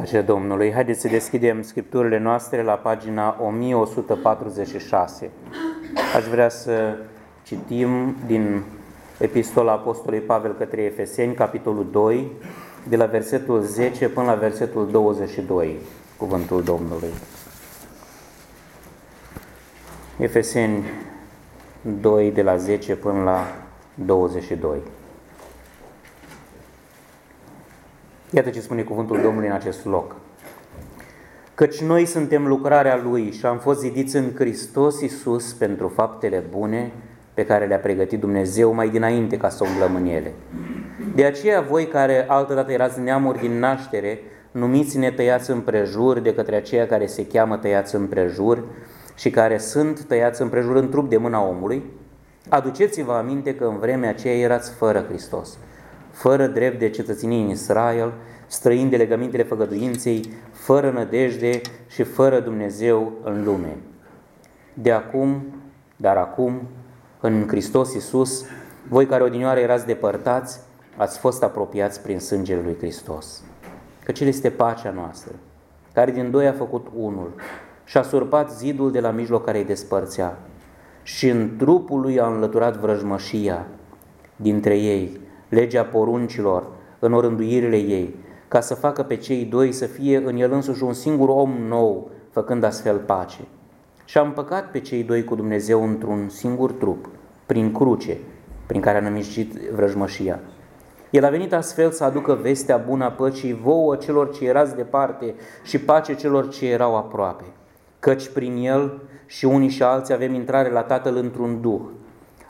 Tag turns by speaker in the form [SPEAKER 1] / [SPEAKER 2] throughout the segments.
[SPEAKER 1] Pacea Domnului. Haideți să deschidem scripturile noastre la pagina 1146. Aș vrea să citim din Epistola Apostolului Pavel către Efeseni, capitolul 2, de la versetul 10 până la versetul 22, cuvântul Domnului. Efeseni 2, de la 10 până la 22. Iată ce spune cuvântul Domnului în acest loc. Căci noi suntem lucrarea Lui și am fost zidiți în Hristos Iisus pentru faptele bune pe care le-a pregătit Dumnezeu mai dinainte ca să umblăm în ele. De aceea voi care altădată erați neamuri din naștere, numiți-ne tăiați împrejur de către aceia care se cheamă tăiați împrejur și care sunt tăiați împrejur în trup de mâna omului, aduceți-vă aminte că în vremea aceea erați fără Hristos fără drept de cetățenie în Israel, străin de legămintele făgăduinței, fără nădejde și fără Dumnezeu în lume. De acum, dar acum, în Hristos Iisus, voi care odinioară erați depărtați, ați fost apropiați prin sângele lui Hristos. Căci El este pacea noastră, care din doi a făcut unul și a surpat zidul de la mijloc care îi despărțea și în trupul lui a înlăturat vrăjmășia dintre ei, legea poruncilor în orânduirile ei, ca să facă pe cei doi să fie în el însuși un singur om nou, făcând astfel pace. Și a împăcat pe cei doi cu Dumnezeu într-un singur trup, prin cruce, prin care a nămicit vrăjmășia. El a venit astfel să aducă vestea bună a păcii vouă celor ce erați departe și pace celor ce erau aproape. Căci prin el și unii și alții avem intrare la Tatăl într-un duh,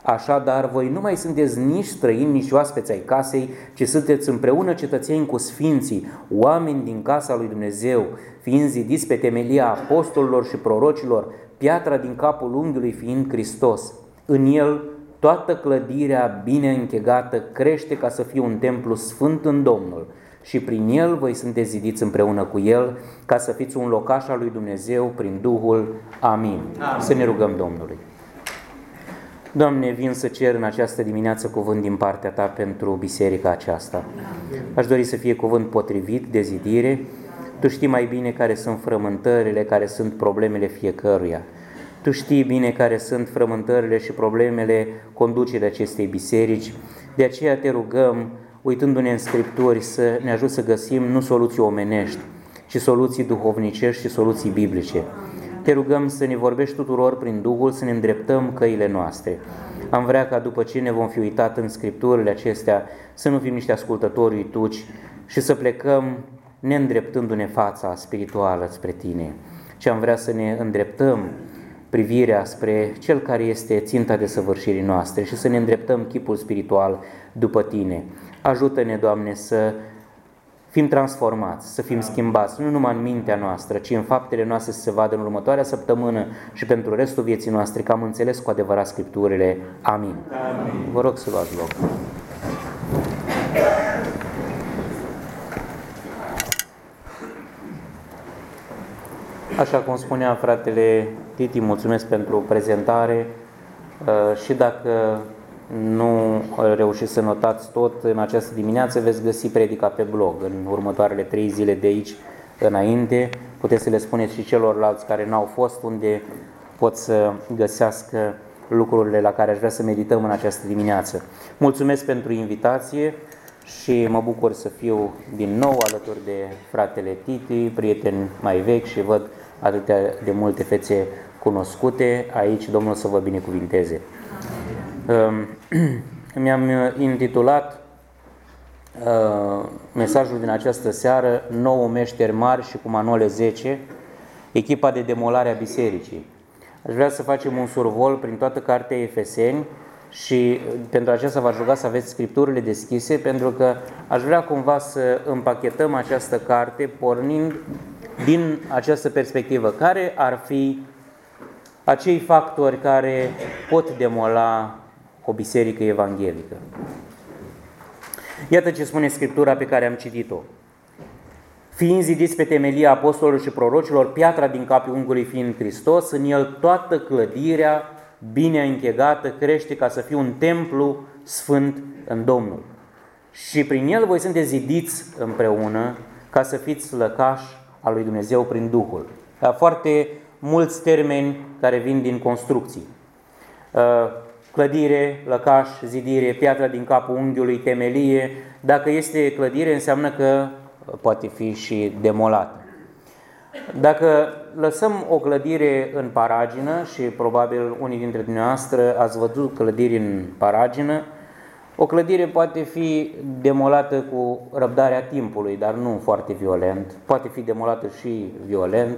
[SPEAKER 1] Așadar, voi nu mai sunteți nici străini, nici oaspeți ai casei, ci sunteți împreună cetățeni cu sfinții, oameni din casa lui Dumnezeu, fiind zidiți pe temelia apostolilor și prorocilor, piatra din capul unghiului fiind Hristos. În el, toată clădirea bine închegată crește ca să fie un templu sfânt în Domnul și prin el voi sunteți zidiți împreună cu el ca să fiți un locaș al lui Dumnezeu prin Duhul. Amin. Amin. Să ne rugăm Domnului. Doamne, vin să cer în această dimineață cuvânt din partea Ta pentru biserica aceasta. Aș dori să fie cuvânt potrivit de zidire. Tu știi mai bine care sunt frământările, care sunt problemele fiecăruia. Tu știi bine care sunt frământările și problemele conducerii acestei biserici. De aceea te rugăm, uitându-ne în Scripturi, să ne ajut să găsim nu soluții omenești, ci soluții duhovnicești și soluții biblice. Te rugăm să ne vorbești tuturor prin Duhul, să ne îndreptăm căile noastre. Am vrea ca după ce ne vom fi uitat în Scripturile acestea, să nu fim niște ascultători uituci și să plecăm neîndreptându-ne fața spirituală spre Tine, ci am vrea să ne îndreptăm privirea spre Cel care este ținta de săvârșirii noastre și să ne îndreptăm chipul spiritual după Tine. Ajută-ne, Doamne, să fim transformați, să fim schimbați, nu numai în mintea noastră, ci în faptele noastre să se vadă în următoarea săptămână și pentru restul vieții noastre, că am înțeles cu adevărat Scripturile. Amin. Amin. Vă rog să luați loc. Așa cum spunea fratele Titi, mulțumesc pentru prezentare uh, și dacă nu reușiți să notați tot în această dimineață, veți găsi predica pe blog în următoarele trei zile de aici înainte. Puteți să le spuneți și celorlalți care n-au fost, unde pot să găsească lucrurile la care aș vrea să medităm în această dimineață. Mulțumesc pentru invitație și mă bucur să fiu din nou alături de fratele Titi, prieten mai vechi și văd atâtea de multe fețe cunoscute aici. Domnul să vă binecuvinteze. Ehm, mi-am uh, intitulat uh, mesajul din această seară Nouă meșteri mari și cu manole 10 echipa de demolare a bisericii. Aș vrea să facem un survol prin toată cartea Efeseni și uh, pentru aceasta v-aș ruga să aveți scripturile deschise pentru că aș vrea cumva să împachetăm această carte pornind din această perspectivă. Care ar fi acei factori care pot demola o biserică evanghelică. Iată ce spune Scriptura pe care am citit-o. Fiind zidiți pe temelia apostolilor și prorocilor, piatra din capul ungului fiind Hristos, în el toată clădirea bine închegată crește ca să fie un templu sfânt în Domnul. Și prin el voi sunteți zidiți împreună ca să fiți lăcași al lui Dumnezeu prin Duhul. Foarte mulți termeni care vin din construcții. Clădire, lăcaș, zidire, piatra din capul unghiului, temelie. Dacă este clădire, înseamnă că poate fi și demolată. Dacă lăsăm o clădire în paragină și probabil unii dintre dumneavoastră ați văzut clădiri în paragină, o clădire poate fi demolată cu răbdarea timpului, dar nu foarte violent. Poate fi demolată și violent.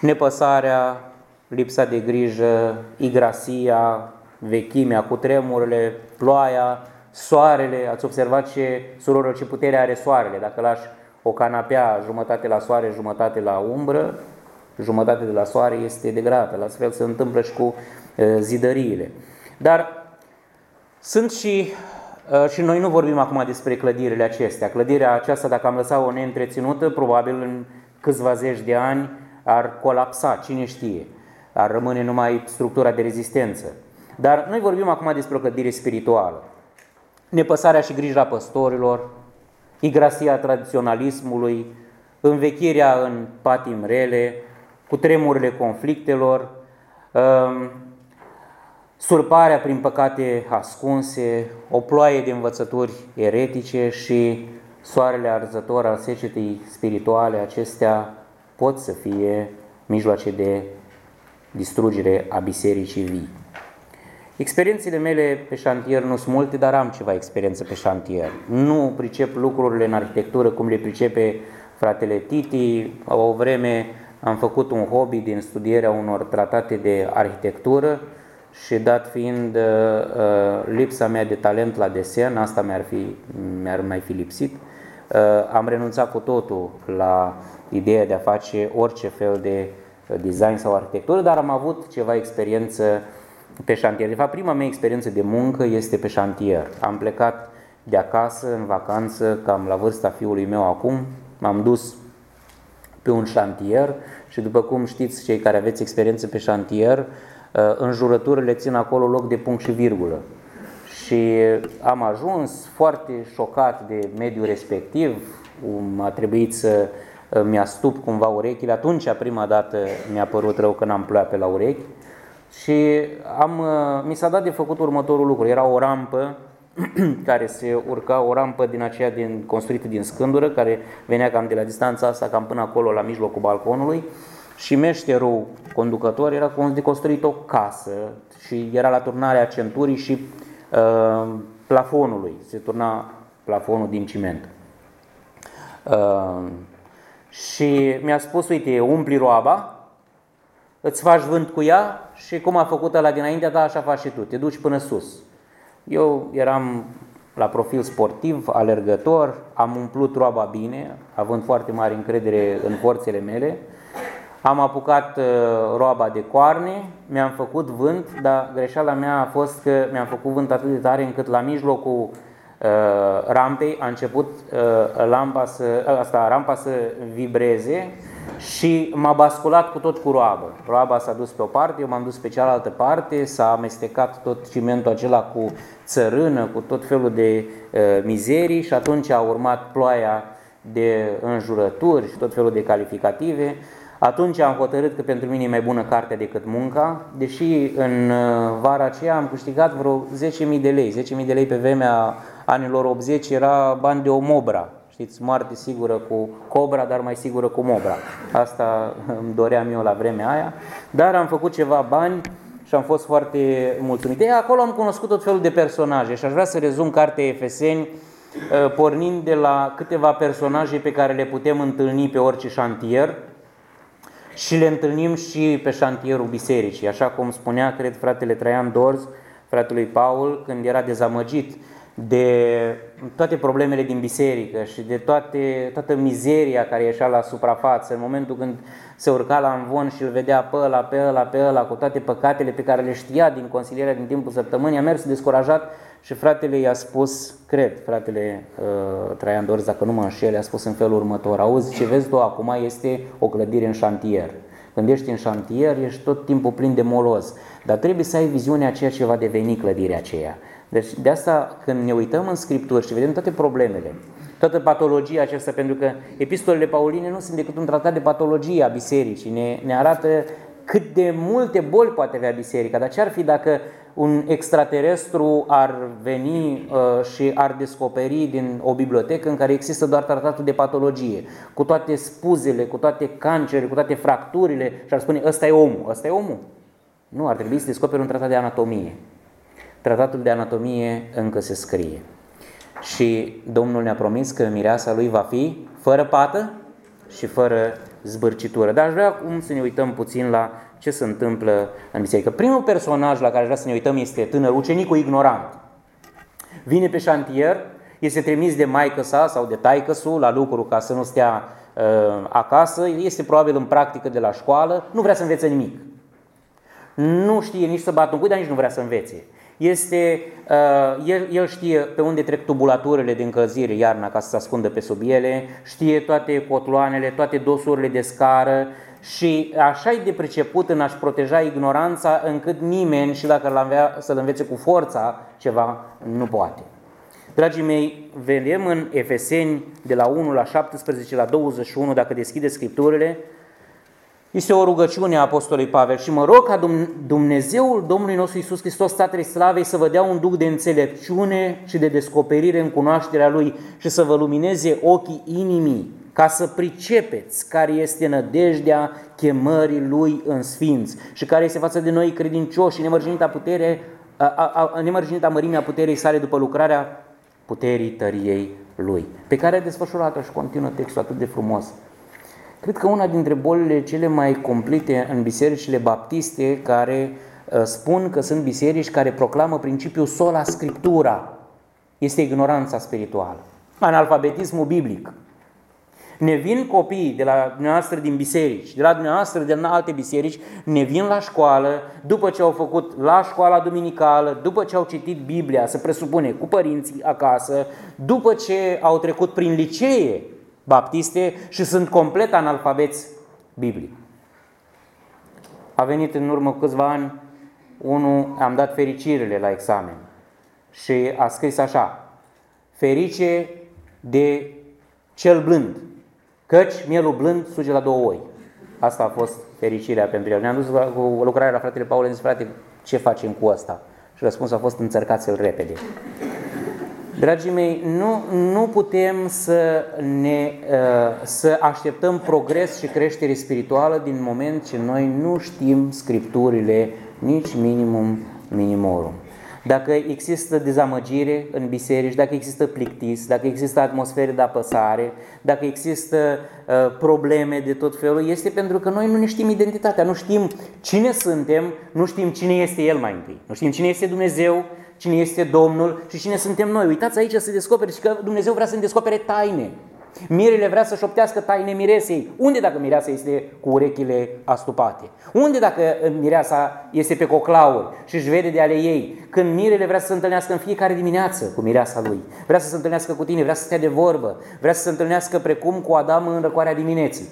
[SPEAKER 1] Nepăsarea, lipsa de grijă, igrasia, vechimea, cu tremurile, ploaia, soarele. Ați observat ce, surorilor, ce putere are soarele. Dacă lași o canapea jumătate la soare, jumătate la umbră, jumătate de la soare este degradată. La fel se întâmplă și cu zidăriile. Dar sunt și, și noi nu vorbim acum despre clădirile acestea. Clădirea aceasta, dacă am lăsat-o neîntreținută, probabil în câțiva zeci de ani ar colapsa, cine știe. Ar rămâne numai structura de rezistență. Dar noi vorbim acum despre o clădire spirituală. Nepăsarea și grija păstorilor, igrasia tradiționalismului, învechirea în patim rele, cu tremurile conflictelor, um, surparea prin păcate ascunse, o ploaie de învățături eretice și soarele arzător al secetei spirituale, acestea pot să fie mijloace de distrugere a bisericii vii. Experiențele mele pe șantier nu sunt multe, dar am ceva experiență pe șantier. Nu pricep lucrurile în arhitectură cum le pricepe fratele Titi. O vreme am făcut un hobby din studierea unor tratate de arhitectură și dat fiind uh, uh, lipsa mea de talent la desen, asta mi-ar, fi, mi-ar mai fi lipsit, uh, am renunțat cu totul la ideea de a face orice fel de uh, design sau arhitectură, dar am avut ceva experiență pe șantier. De fapt, prima mea experiență de muncă este pe șantier. Am plecat de acasă în vacanță, cam la vârsta fiului meu acum, m-am dus pe un șantier și după cum știți cei care aveți experiență pe șantier, uh, în jurăturile țin acolo loc de punct și virgulă. Și am ajuns foarte șocat de mediul respectiv, a trebuit să uh, mi-astup cumva urechile. Atunci, prima dată, mi-a părut rău că n-am ploaie pe la urechi și am, uh, mi s-a dat de făcut următorul lucru. Era o rampă care se urca, o rampă din aceea din, construită din scândură, care venea cam de la distanța asta, cam până acolo, la mijlocul balconului. Și meșterul conducător era de construit o casă și era la turnarea centurii și uh, plafonului. Se turna plafonul din ciment. Uh, și mi-a spus, uite, umpli roaba, îți faci vânt cu ea și cum a făcut la dinaintea ta, așa faci și tu, te duci până sus. Eu eram la profil sportiv, alergător, am umplut roaba bine, având foarte mare încredere în forțele mele, am apucat uh, roaba de coarne, mi-am făcut vânt, dar greșeala mea a fost că mi-am făcut vânt atât de tare încât la mijlocul uh, rampei a început uh, lampa să, asta, rampa să vibreze și m-a basculat cu tot cu roabă. Roaba s-a dus pe o parte, eu m-am dus pe cealaltă parte, s-a amestecat tot cimentul acela cu țărână, cu tot felul de uh, mizerii și atunci a urmat ploaia de înjurături și tot felul de calificative. Atunci am hotărât că pentru mine e mai bună cartea decât munca, deși în vara aceea am câștigat vreo 10.000 de lei. 10.000 de lei pe vremea anilor 80 era bani de o mobra. Știți, moarte sigură cu cobra, dar mai sigură cu mobra. Asta îmi doream eu la vremea aia. Dar am făcut ceva bani și am fost foarte mulțumit. E, acolo am cunoscut tot felul de personaje și aș vrea să rezum cartea Efeseni ă, pornind de la câteva personaje pe care le putem întâlni pe orice șantier și le întâlnim și pe șantierul bisericii. Așa cum spunea, cred, fratele Traian Dorz, fratelui Paul, când era dezamăgit de toate problemele din biserică și de toate, toată mizeria care ieșea la suprafață în momentul când se urca la învon și îl vedea pe ăla, pe ăla, pe ăla, cu toate păcatele pe care le știa din consilierea din timpul săptămânii, a mers descurajat și fratele i-a spus, cred, fratele uh, Traian Dorz, dacă nu mă înșel, a spus în felul următor, auzi ce vezi tu acum este o clădire în șantier. Când ești în șantier, ești tot timpul plin de moloz, dar trebuie să ai viziunea ceea ce va deveni clădirea aceea. Deci de asta când ne uităm în Scripturi și vedem toate problemele, toată patologia aceasta, pentru că epistolele pauline nu sunt decât un tratat de patologie a bisericii, ne, ne arată cât de multe boli poate avea biserica, dar ce ar fi dacă un extraterestru ar veni uh, și ar descoperi din o bibliotecă în care există doar tratatul de patologie, cu toate spuzele, cu toate cancerele, cu toate fracturile și ar spune ăsta e omul, ăsta e omul. Nu, ar trebui să descoperi un tratat de anatomie. Tratatul de anatomie încă se scrie. Și Domnul ne-a promis că mireasa lui va fi fără pată și fără zbârcitură. Dar aș vrea acum să ne uităm puțin la ce se întâmplă în biserică. Primul personaj la care aș vrea să ne uităm este tânăr, ucenicul ignorant. Vine pe șantier, este trimis de maică sa sau de taică la lucru ca să nu stea uh, acasă, este probabil în practică de la școală, nu vrea să învețe nimic. Nu știe nici să bată un cui, dar nici nu vrea să învețe este, uh, el, el știe pe unde trec tubulaturile de încălzire iarna ca să se ascundă pe sub ele, știe toate cotloanele, toate dosurile de scară și așa e de priceput în a-și proteja ignoranța încât nimeni și dacă l avea să-l învețe cu forța ceva, nu poate. Dragii mei, vedem în Efeseni de la 1 la 17 la 21, dacă deschide Scripturile, este o rugăciune a Apostolului Pavel și mă rog ca Dumnezeul Domnului nostru Iisus Hristos, Tatăl Slavei, să vă dea un duc de înțelepciune și de descoperire în cunoașterea Lui și să vă lumineze ochii inimii, ca să pricepeți care este nădejdea chemării Lui în sfinți și care este față de noi credincioși și nemărginita, putere, a, a, a, nemărginita mărimea puterii sale după lucrarea puterii tăriei Lui, pe care a desfășurat-o și continuă textul atât de frumos Cred că una dintre bolile cele mai complete în bisericile baptiste care uh, spun că sunt biserici care proclamă principiul sola scriptura este ignoranța spirituală, analfabetismul biblic. Ne vin copiii de la dumneavoastră din biserici, de la dumneavoastră din alte biserici, ne vin la școală, după ce au făcut la școala duminicală, după ce au citit Biblia, se presupune, cu părinții acasă, după ce au trecut prin licee, baptiste și sunt complet analfabeți biblic. A venit în urmă câțiva ani unul, am dat fericirile la examen și a scris așa, ferice de cel blând, căci mielul blând suge la două oi. Asta a fost fericirea pentru el. Ne-am dus cu lucrarea la fratele Paul, zis, frate, ce facem cu asta? Și răspunsul a fost înțărcați-l repede. Dragii mei, nu, nu putem să, ne, uh, să așteptăm progres și creștere spirituală din moment ce noi nu știm scripturile nici minimum minimorum. Dacă există dezamăgire în biserici, dacă există plictis, dacă există atmosfere de apăsare, dacă există uh, probleme de tot felul, este pentru că noi nu ne știm identitatea, nu știm cine suntem, nu știm cine este El mai întâi, nu știm cine este Dumnezeu, cine este Domnul și cine suntem noi. Uitați aici să descoperi și că Dumnezeu vrea să ne descopere taine. Mirele vrea să șoptească taine miresei. Unde dacă mireasa este cu urechile astupate? Unde dacă mireasa este pe coclauri și își vede de ale ei? Când mirele vrea să se întâlnească în fiecare dimineață cu mireasa lui. Vrea să se întâlnească cu tine, vrea să stea de vorbă, vrea să se întâlnească precum cu Adam în răcoarea dimineții.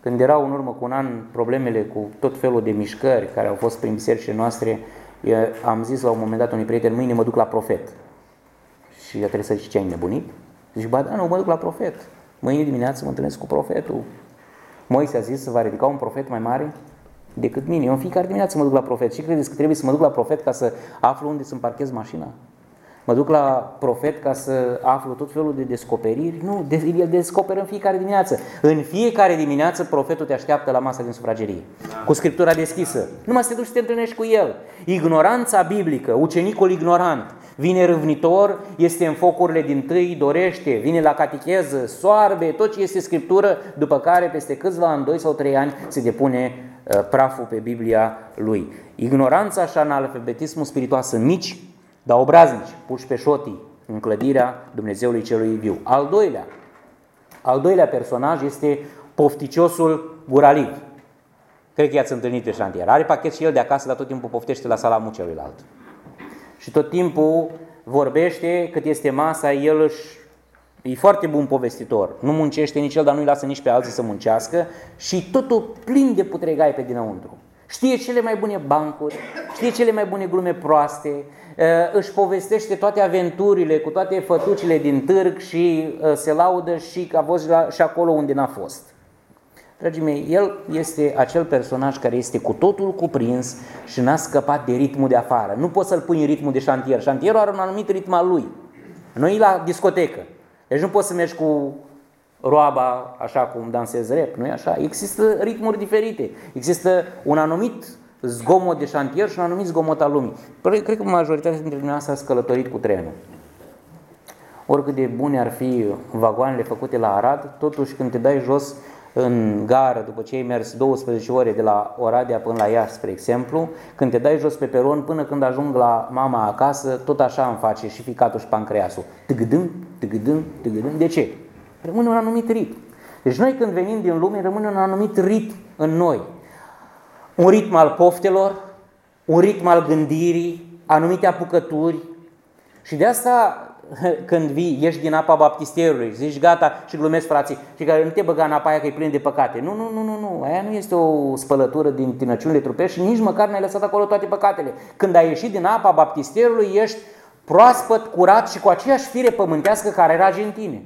[SPEAKER 1] Când erau în urmă cu un an problemele cu tot felul de mișcări care au fost prin bisericile noastre, eu am zis la un moment dat unui prieten, mâine mă duc la profet. Și el trebuie să zice, ce ai nebunit? Zice, ba da, nu, mă duc la profet. Mâine dimineață mă întâlnesc cu profetul. Moise a zis să va ridica un profet mai mare decât mine. Eu în fiecare dimineață mă duc la profet. Și credeți că trebuie să mă duc la profet ca să aflu unde să-mi parchez mașina? Mă duc la profet ca să aflu tot felul de descoperiri? Nu, el descoperă în fiecare dimineață. În fiecare dimineață profetul te așteaptă la masa din sufragerie, cu scriptura deschisă. Numai să te duci să te întâlnești cu el. Ignoranța biblică, ucenicul ignorant, vine râvnitor, este în focurile din tâi, dorește, vine la catecheză, soarbe, tot ce este scriptură, după care peste câțiva ani, doi sau trei ani, se depune uh, praful pe Biblia lui. Ignoranța și analfabetismul spiritual sunt mici, dar obraznici, puși pe șotii în clădirea Dumnezeului celui viu. Al doilea, al doilea personaj este pofticiosul guraliv. Cred că i-ați întâlnit pe șantier. Are pachet și el de acasă, dar tot timpul poftește la salamul celuilalt. Și tot timpul vorbește cât este masa, el își E foarte bun povestitor. Nu muncește nici el, dar nu-i lasă nici pe alții să muncească și totul plin de putregai pe dinăuntru. Știe cele mai bune bancuri, știe cele mai bune glume proaste, uh, își povestește toate aventurile cu toate fătucile din târg și uh, se laudă și că a fost și acolo unde n-a fost. Dragii mei, el este acel personaj care este cu totul cuprins și n-a scăpat de ritmul de afară. Nu poți să-l pui în ritmul de șantier. Șantierul are un anumit ritm al lui. Noi la discotecă. Deci nu poți să mergi cu roaba așa cum dansezi rap, nu e așa? Există ritmuri diferite. Există un anumit zgomot de șantier și un anumit zgomot al lumii. Păi, cred că majoritatea dintre dumneavoastră ați călătorit cu trenul. Oricât de bune ar fi vagoanele făcute la Arad, totuși când te dai jos în gară, după ce ai mers 12 ore de la Oradea până la Iași, spre exemplu, când te dai jos pe peron până când ajung la mama acasă, tot așa îmi face și ficatul și pancreasul. Tâgâdâm, tâgâdâm, tâgâdâm. De ce? Rămâne un anumit ritm. Deci noi când venim din lume, rămâne un anumit ritm în noi. Un ritm al poftelor, un ritm al gândirii, anumite apucături. Și de asta când vii, ieși din apa baptisterului, zici gata și glumesc frații și care nu te băga în apa aia că e plin de păcate. Nu, nu, nu, nu, nu, aia nu este o spălătură din tinăciunile trupești și nici măcar n-ai lăsat acolo toate păcatele. Când ai ieșit din apa baptisterului, ești proaspăt, curat și cu aceeași fire pământească care era în tine.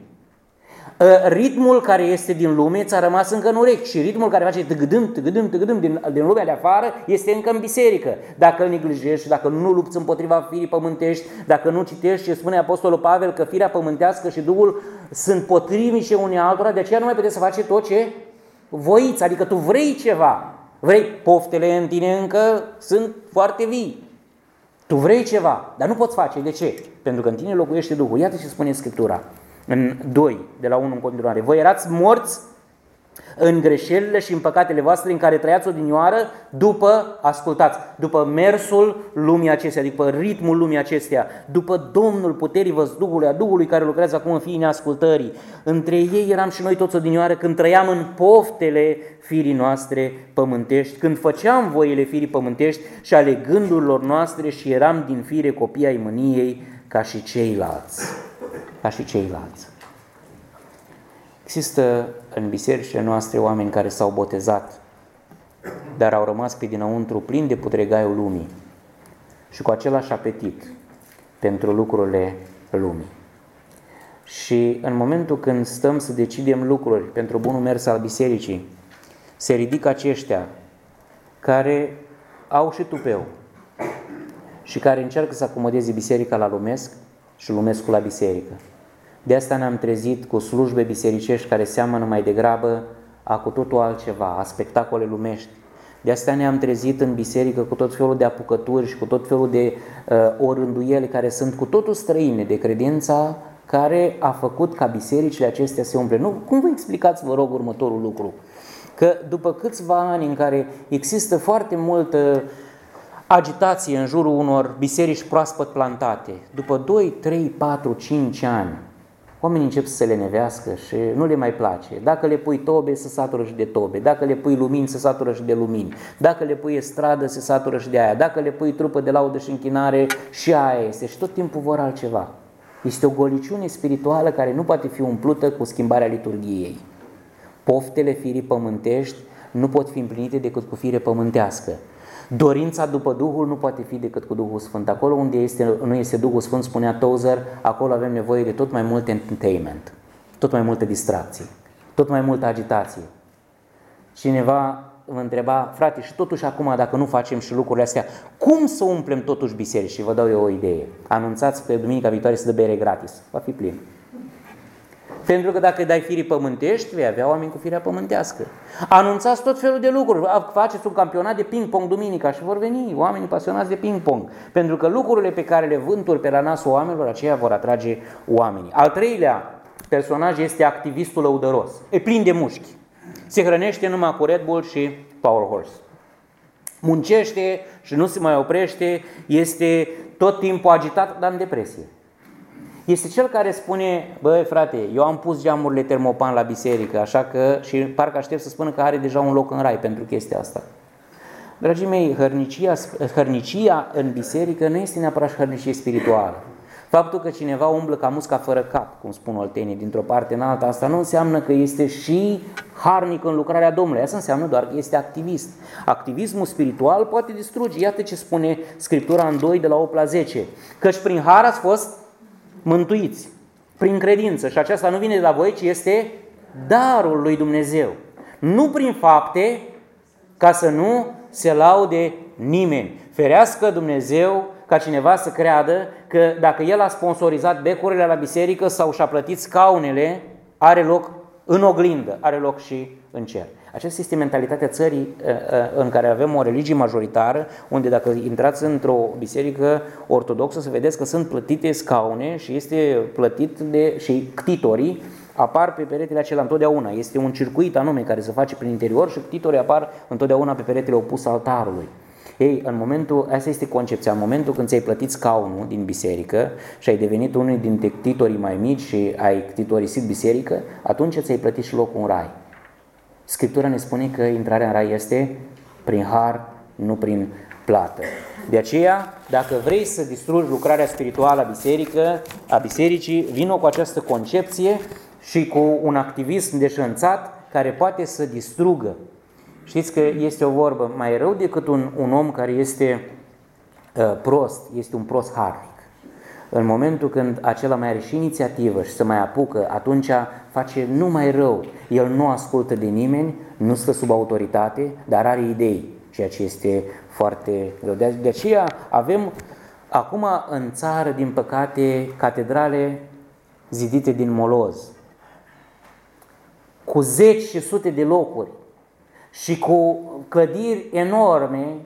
[SPEAKER 1] Ă, ritmul care este din lume ți-a rămas încă în urechi și ritmul care face tăgădâm, tăgădâm, tăgădâm din, din lumea de afară este încă în biserică. Dacă îl neglijești, dacă nu lupți împotriva firii pământești, dacă nu citești ce spune Apostolul Pavel că firea pământească și Duhul sunt potrivnice unii altora, de aceea nu mai puteți să faci tot ce voiți, adică tu vrei ceva, vrei, poftele în tine încă sunt foarte vii. Tu vrei ceva, dar nu poți face. De ce? Pentru că în tine locuiește Duhul. Iată ce spune Scriptura în 2, de la 1 în continuare. Voi erați morți în greșelile și în păcatele voastre în care trăiați odinioară după, ascultați, după mersul lumii acestea, după ritmul lumii acestea, după Domnul puterii văzduhului, a Duhului care lucrează acum în fiii neascultării. Între ei eram și noi toți odinioară când trăiam în poftele firii noastre pământești, când făceam voile firii pământești și ale gândurilor noastre și eram din fire copii ai mâniei ca și ceilalți ca și ceilalți. Există în bisericile noastre oameni care s-au botezat, dar au rămas pe dinăuntru plini de putregaiul lumii și cu același apetit pentru lucrurile lumii. Și în momentul când stăm să decidem lucruri pentru bunul mers al bisericii, se ridică aceștia care au și tupeu și care încearcă să acomodeze biserica la lumesc și lumescul la biserică. De asta ne-am trezit cu slujbe bisericești care seamănă mai degrabă a cu totul altceva, a spectacole lumești. De asta ne-am trezit în biserică cu tot felul de apucături și cu tot felul de uh, orânduieli care sunt cu totul străine de credința care a făcut ca bisericile acestea să umple. Nu, cum vă explicați, vă rog, următorul lucru? Că după câțiva ani în care există foarte multă agitație în jurul unor biserici proaspăt plantate, după 2, 3, 4, 5 ani, oamenii încep să se lenevească și nu le mai place. Dacă le pui tobe, se satură și de tobe. Dacă le pui lumini, se satură și de lumini. Dacă le pui stradă, se satură și de aia. Dacă le pui trupă de laudă și închinare, și aia este. Și tot timpul vor altceva. Este o goliciune spirituală care nu poate fi umplută cu schimbarea liturgiei. Poftele firii pământești nu pot fi împlinite decât cu fire pământească. Dorința după Duhul nu poate fi decât cu Duhul Sfânt. Acolo unde este, nu este Duhul Sfânt, spunea Tozer, acolo avem nevoie de tot mai mult entertainment, tot mai multe distracții, tot mai multă agitație. Cineva mă întreba, frate, și totuși acum dacă nu facem și lucrurile astea, cum să umplem totuși biserici? Și vă dau eu o idee. Anunțați pe duminica viitoare să dă bere gratis. Va fi plin. Pentru că dacă dai firii pământești, vei avea oameni cu firea pământească. Anunțați tot felul de lucruri. Faceți un campionat de ping-pong duminica și vor veni oamenii pasionați de ping-pong. Pentru că lucrurile pe care le vânturi pe la nasul oamenilor, aceia vor atrage oamenii. Al treilea personaj este activistul lăudăros. E plin de mușchi. Se hrănește numai cu Red Bull și Power Horse. Muncește și nu se mai oprește, este tot timpul agitat, dar în depresie este cel care spune, băi frate, eu am pus geamurile termopan la biserică, așa că, și parcă aștept să spună că are deja un loc în rai pentru chestia asta. Dragii mei, hărnicia, hărnicia în biserică nu este neapărat hărnicie spirituală. Faptul că cineva umblă ca musca fără cap, cum spun oltenii, dintr-o parte în alta, asta nu înseamnă că este și harnic în lucrarea Domnului. Asta înseamnă doar că este activist. Activismul spiritual poate distruge. Iată ce spune Scriptura în 2 de la 8 la 10. Căci prin har ați fost mântuiți, prin credință. Și aceasta nu vine de la voi, ci este darul lui Dumnezeu. Nu prin fapte, ca să nu se laude nimeni. Ferească Dumnezeu ca cineva să creadă că dacă el a sponsorizat becurile la biserică sau și-a plătit scaunele, are loc în oglindă, are loc și în cer. Aceasta este mentalitatea țării ă, ă, în care avem o religie majoritară, unde dacă intrați într-o biserică ortodoxă, să vedeți că sunt plătite scaune și este plătit de și ctitorii apar pe peretele acela întotdeauna. Este un circuit anume care se face prin interior și ctitorii apar întotdeauna pe peretele opus altarului. Ei, în momentul, asta este concepția, în momentul când ți-ai plătit scaunul din biserică și ai devenit unul din titorii mai mici și ai titorisit biserică, atunci ți-ai plătit și locul în rai. Scriptura ne spune că intrarea în rai este prin har, nu prin plată. De aceea, dacă vrei să distrugi lucrarea spirituală a biserică, a bisericii, vină cu această concepție și cu un activism deșanțat care poate să distrugă Știți că este o vorbă, mai rău decât un, un om care este uh, prost, este un prost harnic. În momentul când acela mai are și inițiativă și se mai apucă, atunci face numai rău. El nu ascultă de nimeni, nu stă sub autoritate, dar are idei, ceea ce este foarte greu. De, de aceea avem acum în țară, din păcate, catedrale zidite din moloz, cu zeci și sute de locuri și cu clădiri enorme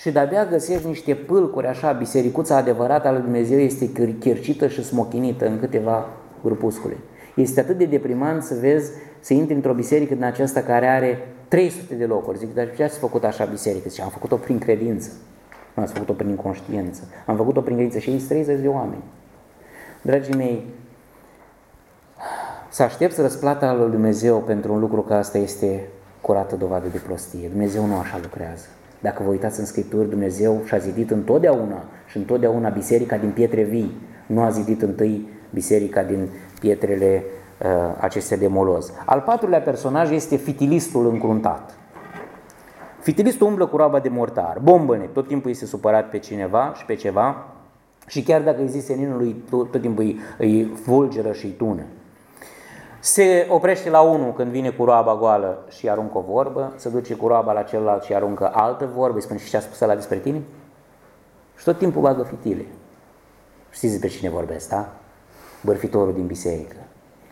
[SPEAKER 1] și de-abia găsești niște pâlcuri așa, bisericuța adevărată a lui Dumnezeu este chircită și smochinită în câteva grupuscule. Este atât de deprimant să vezi, să intri într-o biserică din aceasta care are 300 de locuri. Zic, dar ce ați făcut așa biserică? Zice, am făcut-o prin credință. Nu ați făcut-o prin conștiință. Am făcut-o prin credință și ei 30 de oameni. Dragii mei, să aștepți răsplata lui Dumnezeu pentru un lucru ca asta este curată dovadă de prostie. Dumnezeu nu așa lucrează. Dacă vă uitați în Scripturi, Dumnezeu și-a zidit întotdeauna și întotdeauna biserica din pietre vii. Nu a zidit întâi biserica din pietrele uh, acestea de moloz. Al patrulea personaj este fitilistul încruntat. Fitilistul umblă cu roaba de mortar, bombăne, tot timpul este supărat pe cineva și pe ceva și chiar dacă îi zise lui, tot, tot timpul îi, îi fulgeră și îi tună. Se oprește la unul când vine cu roaba goală și aruncă o vorbă, se duce cu roaba la celălalt și aruncă altă vorbă, îi spune și ce a spus la despre tine? Și tot timpul bagă fitile. Știți despre cine vorbesc, da? Bărfitorul din biserică.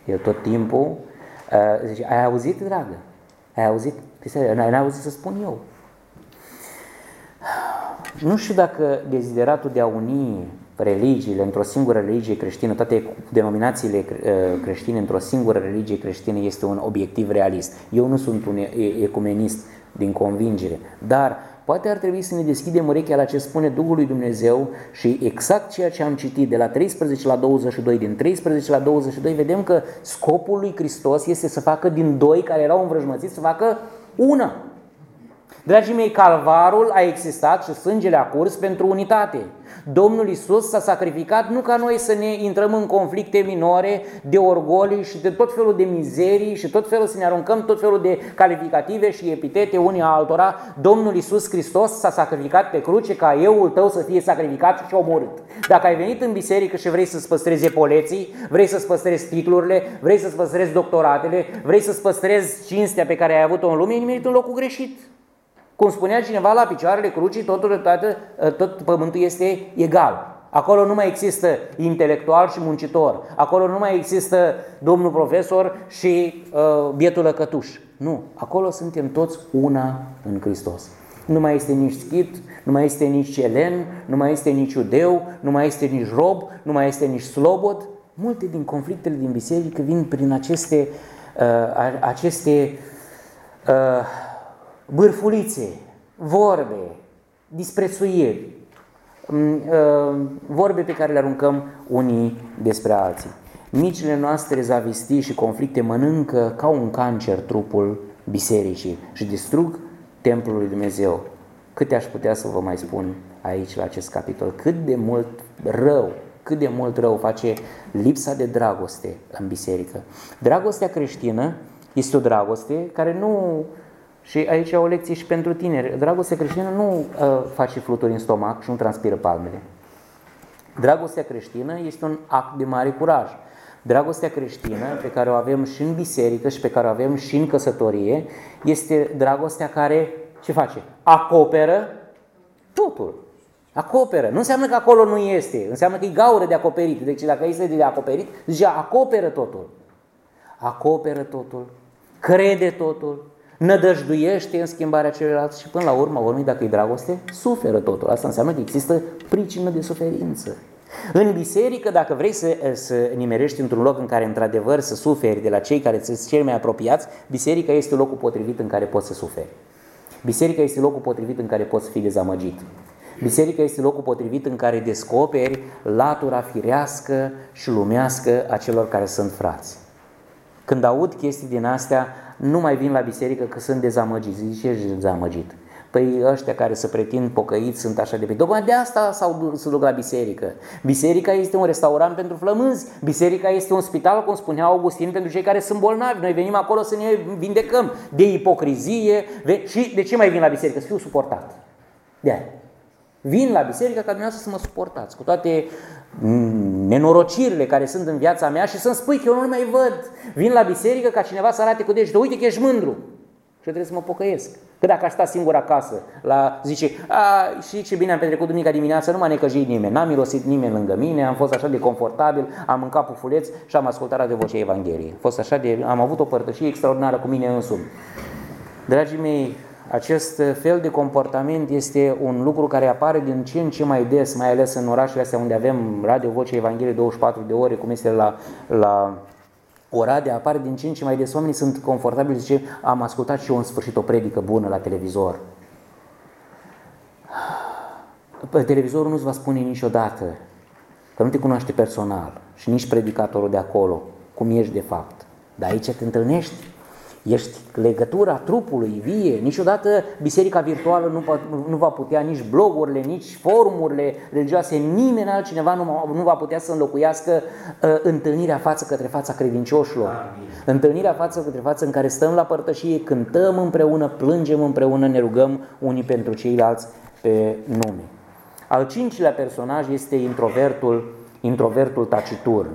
[SPEAKER 1] El tot timpul uh, zice, ai auzit, dragă? Ai auzit? N-ai auzit să spun eu. Nu știu dacă dezideratul de a uni religiile într-o singură religie creștină, toate denominațiile uh, creștine într-o singură religie creștină este un obiectiv realist. Eu nu sunt un ecumenist din convingere, dar poate ar trebui să ne deschidem urechea la ce spune Duhul lui Dumnezeu și exact ceea ce am citit de la 13 la 22, din 13 la 22 vedem că scopul lui Hristos este să facă din doi care erau învrăjmățiți să facă una. Dragii mei, calvarul a existat și sângele a curs pentru unitate. Domnul Isus s-a sacrificat nu ca noi să ne intrăm în conflicte minore de orgolii și de tot felul de mizerii și tot felul să ne aruncăm tot felul de calificative și epitete unii altora. Domnul Isus Hristos s-a sacrificat pe cruce ca euul tău să fie sacrificat și omorât. Dacă ai venit în biserică și vrei să-ți păstrezi epoleții, vrei să-ți păstrezi titlurile, vrei să-ți păstrezi doctoratele, vrei să-ți păstrezi cinstea pe care ai avut-o în lume, ai în locul greșit. Cum spunea cineva, la picioarele crucii totul, toată, tot pământul este egal. Acolo nu mai există intelectual și muncitor. Acolo nu mai există domnul profesor și uh, bietul lăcătuș. Nu. Acolo suntem toți una în Hristos. Nu mai este nici schit, nu mai este nici elen, nu mai este nici iudeu, nu mai este nici rob, nu mai este nici slobod. Multe din conflictele din biserică vin prin aceste, uh, aceste uh, bârfulițe, vorbe, disprețuiri, mm, uh, vorbe pe care le aruncăm unii despre alții. Micile noastre zavistii și conflicte mănâncă ca un cancer trupul bisericii și distrug templul lui Dumnezeu. Câte aș putea să vă mai spun aici la acest capitol? Cât de mult rău cât de mult rău face lipsa de dragoste în biserică. Dragostea creștină este o dragoste care nu și aici o lecție și pentru tineri. Dragostea creștină nu uh, face fluturi în stomac și nu transpiră palmele. Dragostea creștină este un act de mare curaj. Dragostea creștină pe care o avem și în biserică și pe care o avem și în căsătorie este dragostea care ce face? Acoperă totul. Acoperă. Nu înseamnă că acolo nu este, înseamnă că e gaură de acoperit. Deci dacă este de acoperit, zice acoperă totul. Acoperă totul, crede totul, nădăjduiește în schimbarea celorlalți și până la urmă, urmă, dacă e dragoste, suferă totul. Asta înseamnă că există pricină de suferință. În biserică, dacă vrei să, să nimerești într-un loc în care într-adevăr să suferi de la cei care sunt cei mai apropiați, biserica este locul potrivit în care poți să suferi. Biserica este locul potrivit în care poți să fii dezamăgit. Biserica este locul potrivit în care descoperi latura firească și lumească a celor care sunt frați. Când aud chestii din astea, nu mai vin la biserică că sunt dezamăgiți. Zice, ce ești dezamăgit? Păi ăștia care se pretind pocăiți sunt așa de pe. Tocmai de asta s-au să duc la biserică. Biserica este un restaurant pentru flămânzi. Biserica este un spital, cum spunea Augustin, pentru cei care sunt bolnavi. Noi venim acolo să ne vindecăm de ipocrizie și de ce mai vin la biserică? Să fiu suportat. De aia. Vin la biserică ca dumneavoastră să mă suportați cu toate nenorocirile care sunt în viața mea și să-mi spui că eu nu mai văd. Vin la biserică ca cineva să arate cu degetul, uite că ești mândru. Și eu trebuie să mă pocăiesc. Că dacă aș sta singur acasă, la, zice, a, și ce bine am petrecut duminica dimineață, nu m-a necăjit nimeni, n-am mirosit nimeni lângă mine, am fost așa de confortabil, am mâncat pufuleț și am ascultat de vocea Evangheliei. Am fost așa de, am avut o părtășie extraordinară cu mine însumi. Dragii mei, acest fel de comportament este un lucru care apare din ce în ce mai des, mai ales în orașele astea unde avem radio Vocea Evangheliei 24 de ore, cum este la, la Oradea, apare din ce în ce mai des. Oamenii sunt confortabili, zice, am ascultat și eu în sfârșit o predică bună la televizor. Pe televizorul nu-ți va spune niciodată că nu te cunoaște personal și nici predicatorul de acolo, cum ești de fapt. Dar aici te întâlnești Ești legătura trupului vie. Niciodată biserica virtuală nu, nu va putea, nici blogurile, nici forumurile religioase, nimeni altcineva nu, nu va putea să înlocuiască uh, întâlnirea față către fața credincioșilor. Amin. Întâlnirea față către față în care stăm la părtășie, cântăm împreună, plângem împreună, ne rugăm unii pentru ceilalți pe nume. Al cincilea personaj este introvertul, introvertul taciturn.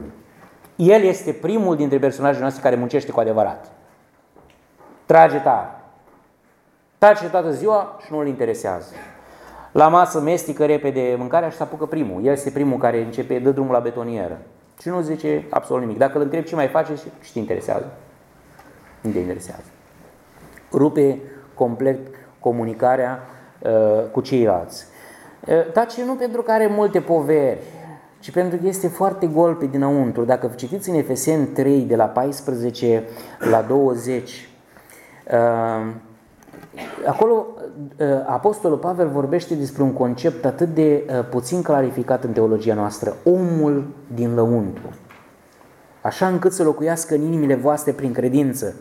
[SPEAKER 1] El este primul dintre personajele noastre care muncește cu adevărat trage tare. Tace toată ziua și nu îl interesează. La masă mestică repede mâncarea și se apucă primul. El este primul care începe, dă drumul la betonieră. Și nu zice absolut nimic. Dacă îl întreb ce mai face, și te interesează. Nu te interesează. Rupe complet comunicarea uh, cu ceilalți. Uh, tace nu pentru că are multe poveri, ci pentru că este foarte gol pe dinăuntru. Dacă citiți în Efeseni 3, de la 14 la 20, Ehm, acolo eh, Apostolul Pavel vorbește despre un concept atât de eh, puțin clarificat în teologia noastră, omul din lăuntru. Așa încât să locuiască în inimile voastre prin credință,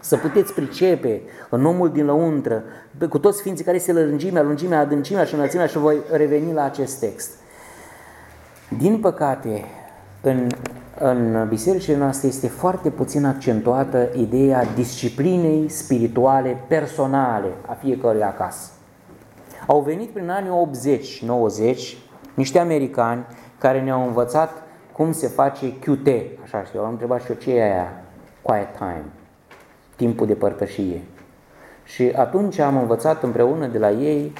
[SPEAKER 1] să puteți pricepe în omul din lăuntră, cu toți sfinții care este lărgimea, lungimea, adâncimea și înălțimea și voi reveni la acest text. Din păcate, în în bisericile noastre este foarte puțin accentuată ideea disciplinei spirituale personale a fiecărui acasă. Au venit prin anii 80-90 niște americani care ne-au învățat cum se face QT, așa știu, am întrebat și eu ce e aia, quiet time, timpul de părtășie. Și atunci am învățat împreună de la ei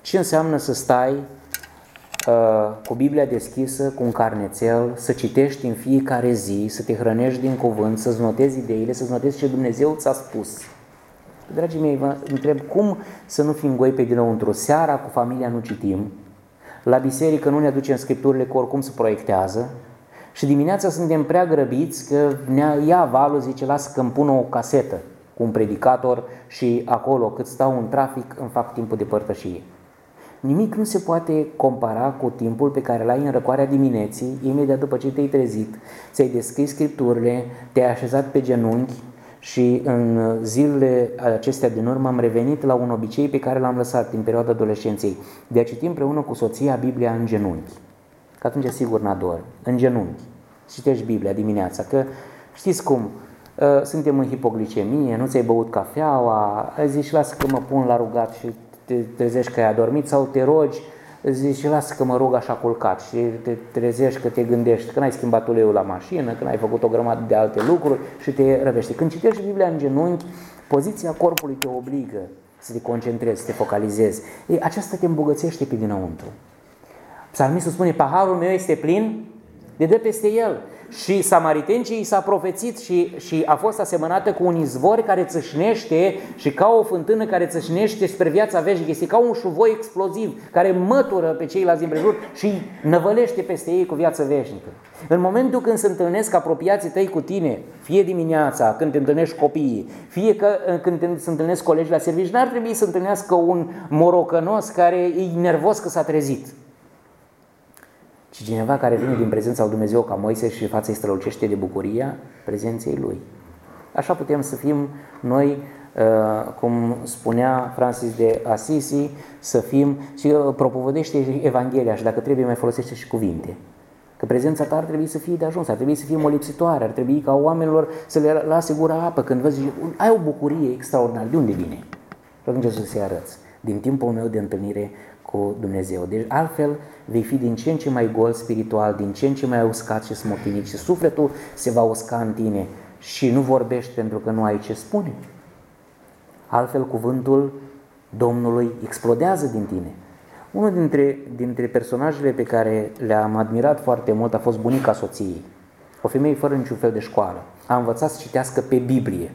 [SPEAKER 1] ce înseamnă să stai Uh, cu Biblia deschisă, cu un carnețel, să citești în fiecare zi, să te hrănești din cuvânt, să-ți notezi ideile, să-ți notezi ce Dumnezeu ți-a spus. Dragii mei, vă întreb cum să nu fim goi pe dinăuntru. Seara cu familia nu citim, la biserică nu ne aducem scripturile că oricum se proiectează și dimineața suntem prea grăbiți că ne ia valul, zice, lasă că îmi pun o casetă cu un predicator și acolo cât stau în trafic îmi fac timpul de părtășie. Nimic nu se poate compara cu timpul pe care l-ai în răcoarea dimineții, imediat după ce te-ai trezit, ți-ai deschis scripturile, te-ai așezat pe genunchi și în zilele acestea din urmă am revenit la un obicei pe care l-am lăsat din perioada adolescenței, de a citi împreună cu soția Biblia în genunchi. că atunci sigur n-ador, în genunchi, citești Biblia dimineața, că știți cum, ă, suntem în hipoglicemie, nu ți-ai băut cafeaua, ai zis lasă că mă pun la rugat și te trezești că ai adormit sau te rogi, zici, lasă că mă rog așa culcat și te trezești că te gândești, că n-ai schimbat uleiul la mașină, că n-ai făcut o grămadă de alte lucruri și te răvești. Când citești Biblia în genunchi, poziția corpului te obligă să te concentrezi, să te focalizezi. Ei, aceasta te îmbogățește pe dinăuntru. Psalmistul spune, paharul meu este plin de dă peste el. Și samaritencii s-a profețit și, și a fost asemănată cu un izvor care țâșnește și ca o fântână care țâșnește spre viața veșnică. Este ca un șuvoi exploziv care mătură pe ceilalți împrejur și năvălește peste ei cu viață veșnică. În momentul când se întâlnesc apropiații tăi cu tine, fie dimineața, când te întâlnești copiii, fie că când se întâlnesc colegi la serviciu, n-ar trebui să întâlnească un morocănos care e nervos că s-a trezit ci cineva care vine din prezența lui Dumnezeu ca Moise și fața îi strălucește de bucuria prezenței Lui. Așa putem să fim noi, uh, cum spunea Francis de Assisi, să fim și uh, propovădește Evanghelia și dacă trebuie mai folosește și cuvinte. Că prezența ta ar trebui să fie de ajuns, ar trebui să fie molipsitoare, ar trebui ca oamenilor să le lase gura apă când văzi, ai o bucurie extraordinară, de unde vine? Și atunci să se arăți. Din timpul meu de întâlnire cu Dumnezeu. Deci altfel vei fi din ce în ce mai gol spiritual, din ce în ce mai uscat și smotinit și sufletul se va usca în tine și nu vorbești pentru că nu ai ce spune. Altfel cuvântul Domnului explodează din tine. Unul dintre, dintre personajele pe care le-am admirat foarte mult a fost bunica soției. O femeie fără niciun fel de școală. A învățat să citească pe Biblie.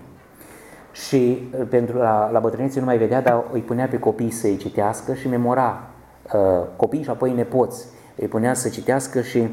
[SPEAKER 1] Și uh, pentru la, la bătrânețe nu mai vedea, dar îi punea pe copii să-i citească și memora uh, copii și apoi nepoți. Îi punea să citească și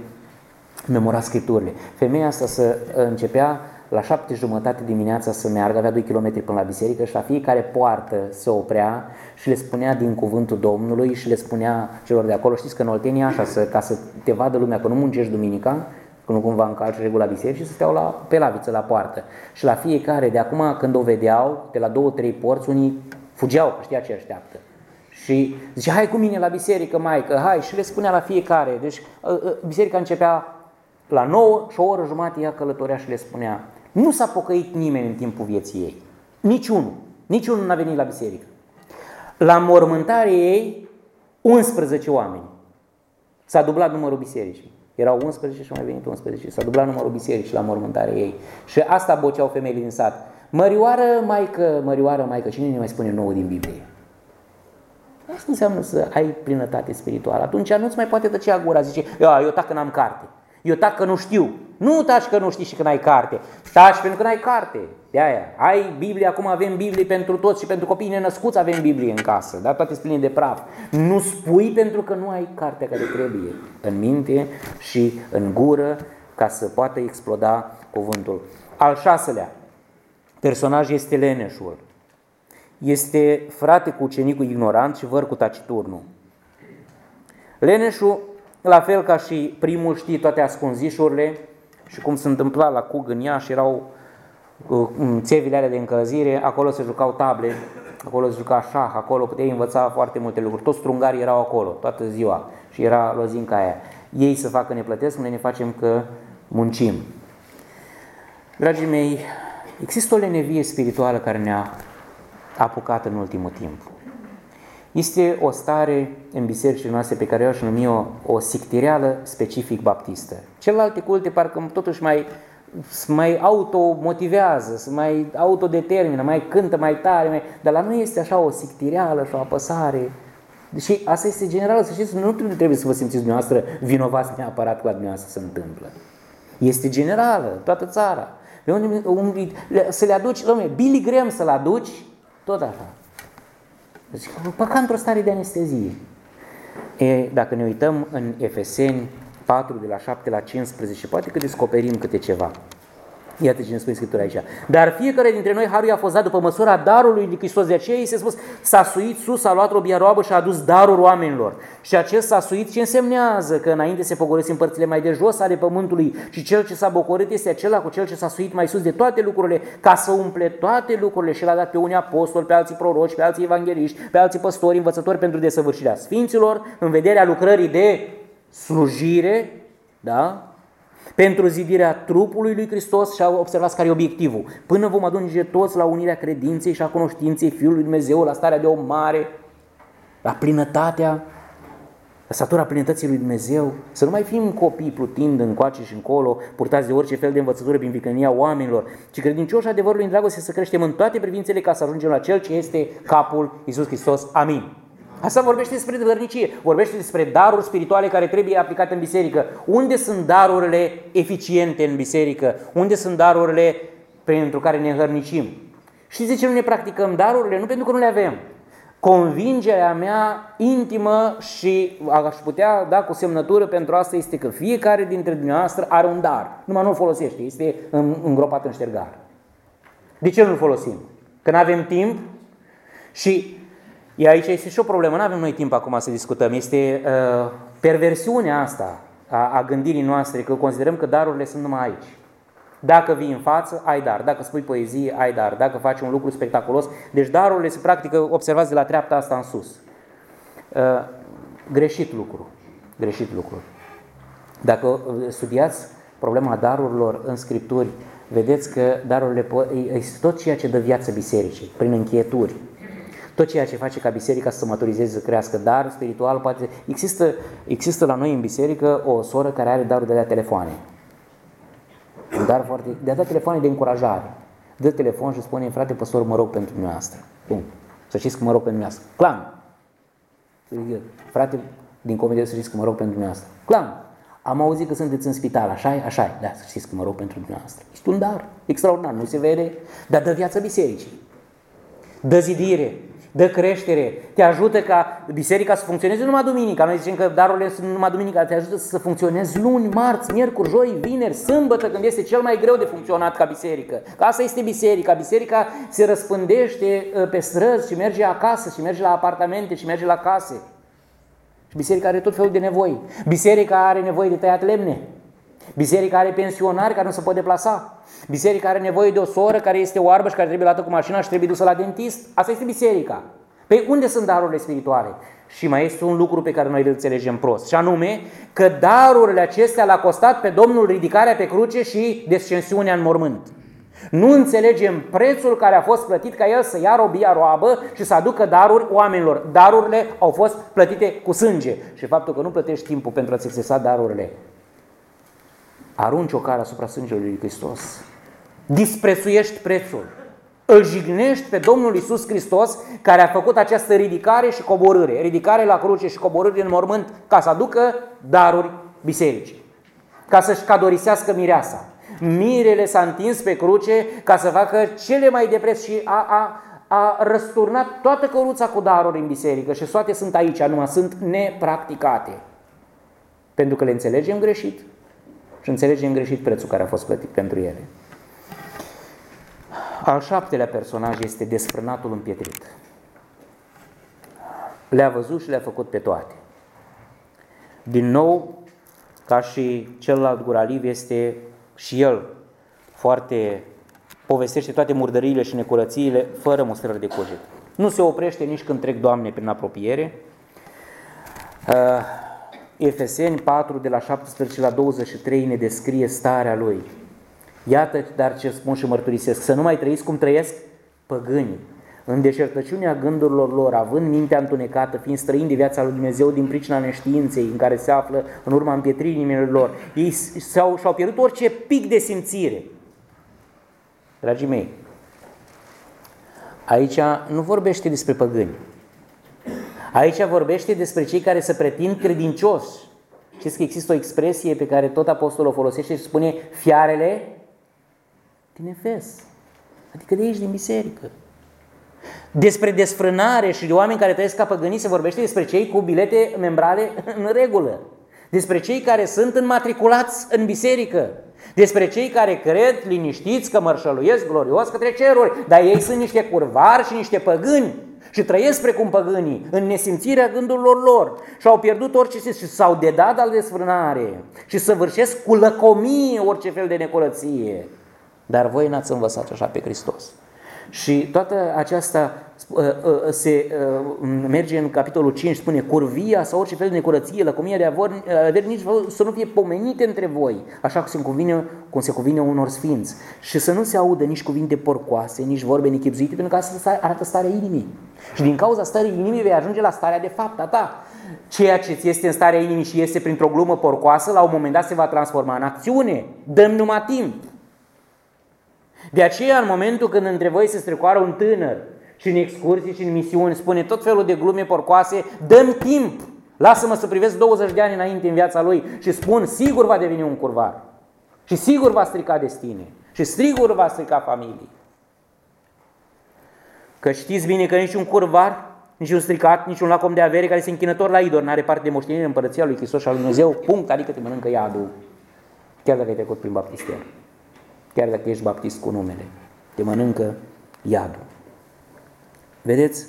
[SPEAKER 1] memora scripturile. Femeia asta să uh, începea la șapte jumătate dimineața să meargă, avea 2 km până la biserică și la fiecare poartă se oprea și le spunea din cuvântul Domnului și le spunea celor de acolo, știți că în Oltenia așa, să, ca să te vadă lumea că nu muncești duminica, că nu cumva încalci regula bisericii, să steau la, pe laviță la poartă. Și la fiecare, de acum când o vedeau, de la două, trei porți, unii fugeau, că știa ce așteaptă. Și zice, hai cu mine la biserică, maică, hai, și le spunea la fiecare. Deci ă, ă, biserica începea la 9 și o oră jumate ea călătorea și le spunea. Nu s-a pocăit nimeni în timpul vieții ei. Niciunul. Niciunul n-a venit la biserică. La mormântare ei, 11 oameni. S-a dublat numărul bisericii. Erau 11 și au mai venit 11. S-a dublat numărul bisericii la mormântare ei. Și asta boceau femeile din sat. Mărioară, maică, mărioară, maică. Cine ne mai spune nouă din Biblie? Asta înseamnă să ai plinătate spirituală. Atunci nu-ți mai poate tăcea gura. Zice, eu tac că n-am carte. Eu tac că nu știu. Nu taci că nu știți și că n-ai carte. Taci pentru că n-ai carte. De aia. Ai Biblie, acum avem Biblie pentru toți și pentru copiii nenăscuți avem Biblie în casă. Dar toate sunt pline de praf. Nu spui pentru că nu ai cartea care trebuie în minte și în gură ca să poată exploda cuvântul. Al șaselea personaj este leneșul. Este frate cu ucenicul ignorant și văr cu taciturnul. Leneșul, la fel ca și primul, știe toate ascunzișurile, și cum se întâmpla la Cug în Iași, erau uh, țevile alea de încălzire, acolo se jucau table, acolo se juca șah, acolo puteai învăța foarte multe lucruri. Toți strungarii erau acolo, toată ziua și era lozinca aia. Ei să facă ne plătesc, noi ne facem că muncim. Dragii mei, există o lenevie spirituală care ne-a apucat în ultimul timp. Este o stare în bisericile noastre pe care eu aș numi o, o sictireală specific baptistă. Celelalte culte parcă totuși mai, mai automotivează, se mai autodetermină, mai cântă mai tare, mai... dar la noi este așa o sictireală și o apăsare. Și asta este general, să știți, nu trebuie să vă simțiți dumneavoastră vinovați neapărat că la dumneavoastră se întâmplă. Este generală, toată țara. De unde, unde, să le aduci, domnule, Billy Graham să-l aduci, tot așa. Deci, ca într-o stare de anestezie. E, dacă ne uităm în Efeseni 4, de la 7 la 15, poate că descoperim câte ceva. Iată ce ne spune Scriptura aici. Dar fiecare dintre noi harul i-a fost dat după măsura darului lui Hristos. De aceea i se spus, s-a suit sus, a luat robia roabă și a adus darul oamenilor. Și acest s-a suit ce însemnează? Că înainte se pogoresc în părțile mai de jos ale pământului și cel ce s-a bocorit este acela cu cel ce s-a suit mai sus de toate lucrurile, ca să umple toate lucrurile și l-a dat pe unii apostoli, pe alții proroci, pe alții evangeliști, pe alții păstori, învățători pentru desăvârșirea sfinților, în vederea lucrării de slujire, da? Pentru zidirea trupului lui Hristos și observați care e obiectivul. Până vom ajunge toți la unirea credinței și a cunoștinței Fiului lui Dumnezeu, la starea de om mare, la plinătatea, la satura plinătății lui Dumnezeu, să nu mai fim copii plutind încoace și încolo, purtați de orice fel de învățătură prin vicănia oamenilor, ci credincioși adevărului în dragoste să creștem în toate privințele ca să ajungem la Cel ce este capul Iisus Hristos. Amin. Asta vorbește despre dărnicie, vorbește despre daruri spirituale care trebuie aplicate în biserică. Unde sunt darurile eficiente în biserică? Unde sunt darurile pentru care ne hărnicim? Și de ce nu ne practicăm darurile? Nu pentru că nu le avem. Convingerea mea intimă și aș putea da cu semnătură pentru asta este că fiecare dintre dumneavoastră are un dar, numai nu-l folosește, este îngropat în ștergar. De ce nu-l folosim? Că nu avem timp și E aici este și o problemă, nu avem noi timp acum să discutăm. Este uh, perversiunea asta a, a gândirii noastre, că considerăm că darurile sunt numai aici. Dacă vii în față, ai dar. Dacă spui poezie, ai dar. Dacă faci un lucru spectaculos. Deci darurile se practică, observați de la treapta asta în sus. Uh, greșit lucru. Greșit lucru. Dacă uh, studiați problema darurilor în Scripturi, vedeți că darurile este tot ceea ce dă viață bisericii, prin închieturi, tot ceea ce face ca biserica să se maturizeze, să crească, dar spiritual poate... Există, există la noi în biserică o soră care are darul de a da telefoane. Un dar foarte... De a da telefoane de încurajare. Dă telefon și spune, frate păstor, mă rog pentru dumneavoastră. Bun. Să știți că mă rog pentru dumneavoastră. Clam. Frate, din comedie să știți că mă rog pentru dumneavoastră. Clam. Am auzit că sunteți în spital, așa e? Așa e. Da, să știți că mă rog pentru dumneavoastră. Este un dar extraordinar, nu se vede, dar dă viață bisericii. Dă zidire, dă creștere, te ajută ca biserica să funcționeze numai duminica. Noi zicem că darurile sunt numai duminica, te ajută să funcționezi luni, marți, miercuri, joi, vineri, sâmbătă, când este cel mai greu de funcționat ca biserică. Că asta este biserica. Biserica se răspândește ă, pe străzi și merge acasă, și merge la apartamente, și merge la case. Și biserica are tot felul de nevoi. Biserica are nevoie de tăiat lemne. Biserica are pensionari care nu se pot deplasa. Biserica are nevoie de o soră care este oarbă și care trebuie luată cu mașina și trebuie dusă la dentist. Asta este biserica. Pe păi unde sunt darurile spirituale? Și mai este un lucru pe care noi îl înțelegem prost, și anume că darurile acestea l-a costat pe Domnul ridicarea pe cruce și descensiunea în mormânt. Nu înțelegem prețul care a fost plătit ca el să ia robia roabă și să aducă daruri oamenilor. Darurile au fost plătite cu sânge. Și faptul că nu plătești timpul pentru a-ți accesa darurile arunci o cară asupra sângelui lui Hristos. Disprețuiești prețul. Îl jignești pe Domnul Isus Hristos care a făcut această ridicare și coborâre. Ridicare la cruce și coborâre în mormânt ca să aducă daruri bisericii. Ca să-și cadorisească mireasa. Mirele s-a întins pe cruce ca să facă cele mai de preț și a, a, a răsturnat toată căruța cu daruri în biserică și toate sunt aici, numai sunt nepracticate. Pentru că le înțelegem greșit și înțelegem greșit prețul care a fost plătit pentru ele. Al șaptelea personaj este desfrânatul împietrit. Le-a văzut și le-a făcut pe toate. Din nou, ca și celălalt guraliv, este și el foarte povestește toate murdăriile și necurățiile fără mustrări de cuget. Nu se oprește nici când trec Doamne prin apropiere. Uh, Efeseni 4, de la 17 la 23, ne descrie starea lui. Iată, dar ce spun și mărturisesc, să nu mai trăiți cum trăiesc păgânii, în deșertăciunea gândurilor lor, având mintea întunecată, fiind străini de viața lui Dumnezeu din pricina neștiinței în care se află în urma împietririi inimilor lor, ei și-au, și-au pierdut orice pic de simțire. Dragii mei, aici nu vorbește despre păgâni, Aici vorbește despre cei care se pretind credincioși. Știți că există o expresie pe care tot apostolul o folosește și spune fiarele din Efes. Adică de aici, din biserică. Despre desfrânare și de oameni care trăiesc ca păgâniți se vorbește despre cei cu bilete membrale în regulă. Despre cei care sunt înmatriculați în biserică. Despre cei care cred liniștiți că mărșăluiesc glorios către ceruri, dar ei sunt niște curvari și niște păgâni și trăiesc precum păgânii, în nesimțirea gândurilor lor și au pierdut orice simț și s-au dedat al desfrânare și săvârșesc cu lăcomie orice fel de necurăție. Dar voi n-ați învățat așa pe Hristos. Și toată aceasta uh, uh, se uh, merge în capitolul 5, spune curvia sau orice fel de necurăție, lăcomia de avor, nici să nu fie pomenite între voi, așa cum se cuvine, cum se cuvine unor sfinți. Și să nu se audă nici cuvinte porcoase, nici vorbe nechipzuite, pentru că asta arată starea inimii. Și din cauza stării inimii vei ajunge la starea de fapt a ta. Ceea ce ți este în starea inimii și este printr-o glumă porcoasă, la un moment dat se va transforma în acțiune. Dăm numai timp. De aceea, în momentul când între voi se strecoară un tânăr și în excursii și în misiuni spune tot felul de glume porcoase, dăm timp. Lasă-mă să privesc 20 de ani înainte în viața lui și spun, sigur va deveni un curvar. Și sigur va strica destine. Și sigur va strica familii. Că știți bine că nici un curvar, nici un stricat, nici un lacom de avere care se închinător la idol, n-are parte de moștenire în împărăția lui Hristos și al lui Dumnezeu, punct, adică te mănâncă iadul. Chiar dacă ai trecut prin baptister chiar dacă ești baptist cu numele. Te mănâncă iadul. Vedeți,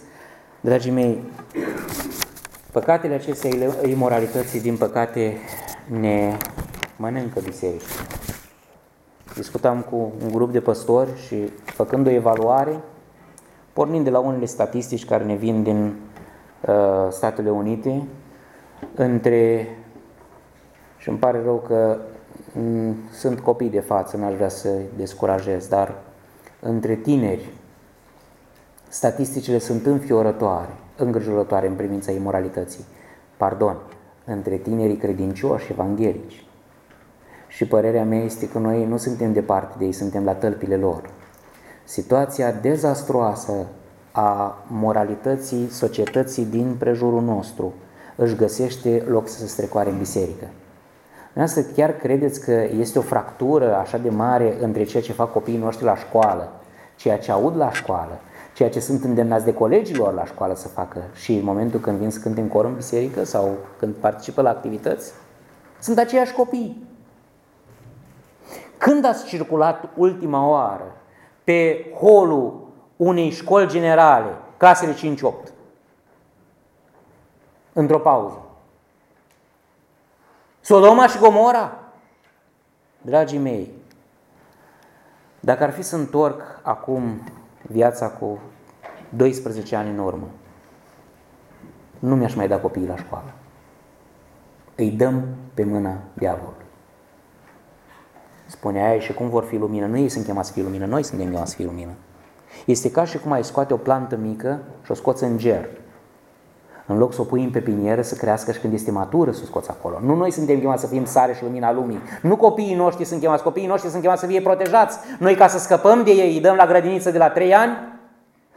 [SPEAKER 1] dragii mei, păcatele acestea imoralității, din păcate, ne mănâncă biserica. Discutam cu un grup de păstori și făcând o evaluare, pornind de la unele statistici care ne vin din uh, Statele Unite, între, și îmi pare rău că Mm, sunt copii de față, n-aș vrea să descurajez, dar între tineri statisticile sunt înfiorătoare, îngrijorătoare în privința imoralității. Pardon, între tinerii credincioși evanghelici. Și părerea mea este că noi nu suntem departe de ei, suntem la tălpile lor. Situația dezastruoasă a moralității societății din prejurul nostru își găsește loc să se strecoare în biserică. Asta chiar credeți că este o fractură așa de mare între ceea ce fac copiii noștri la școală, ceea ce aud la școală, ceea ce sunt îndemnați de colegilor la școală să facă și în momentul când vin să cânte în cor în biserică sau când participă la activități? Sunt aceiași copii. Când ați circulat ultima oară pe holul unei școli generale, clasele 5-8, într-o pauză? Sodoma și Gomora? Dragii mei, dacă ar fi să întorc acum viața cu 12 ani în urmă, nu mi-aș mai da copiii la școală. Îi dăm pe mâna diavolului. Spunea aia și cum vor fi lumină? Nu ei sunt chemați să fie lumină, noi suntem chemați să fie lumină. Este ca și cum ai scoate o plantă mică și o scoți în ger. În loc să o pui în pepinieră să crească și când este matură să o scoți acolo. Nu noi suntem chemați să fim sare și lumina lumii. Nu copiii noștri sunt chemați, copiii noștri sunt chemați să fie protejați. Noi ca să scăpăm de ei îi dăm la grădiniță de la 3 ani,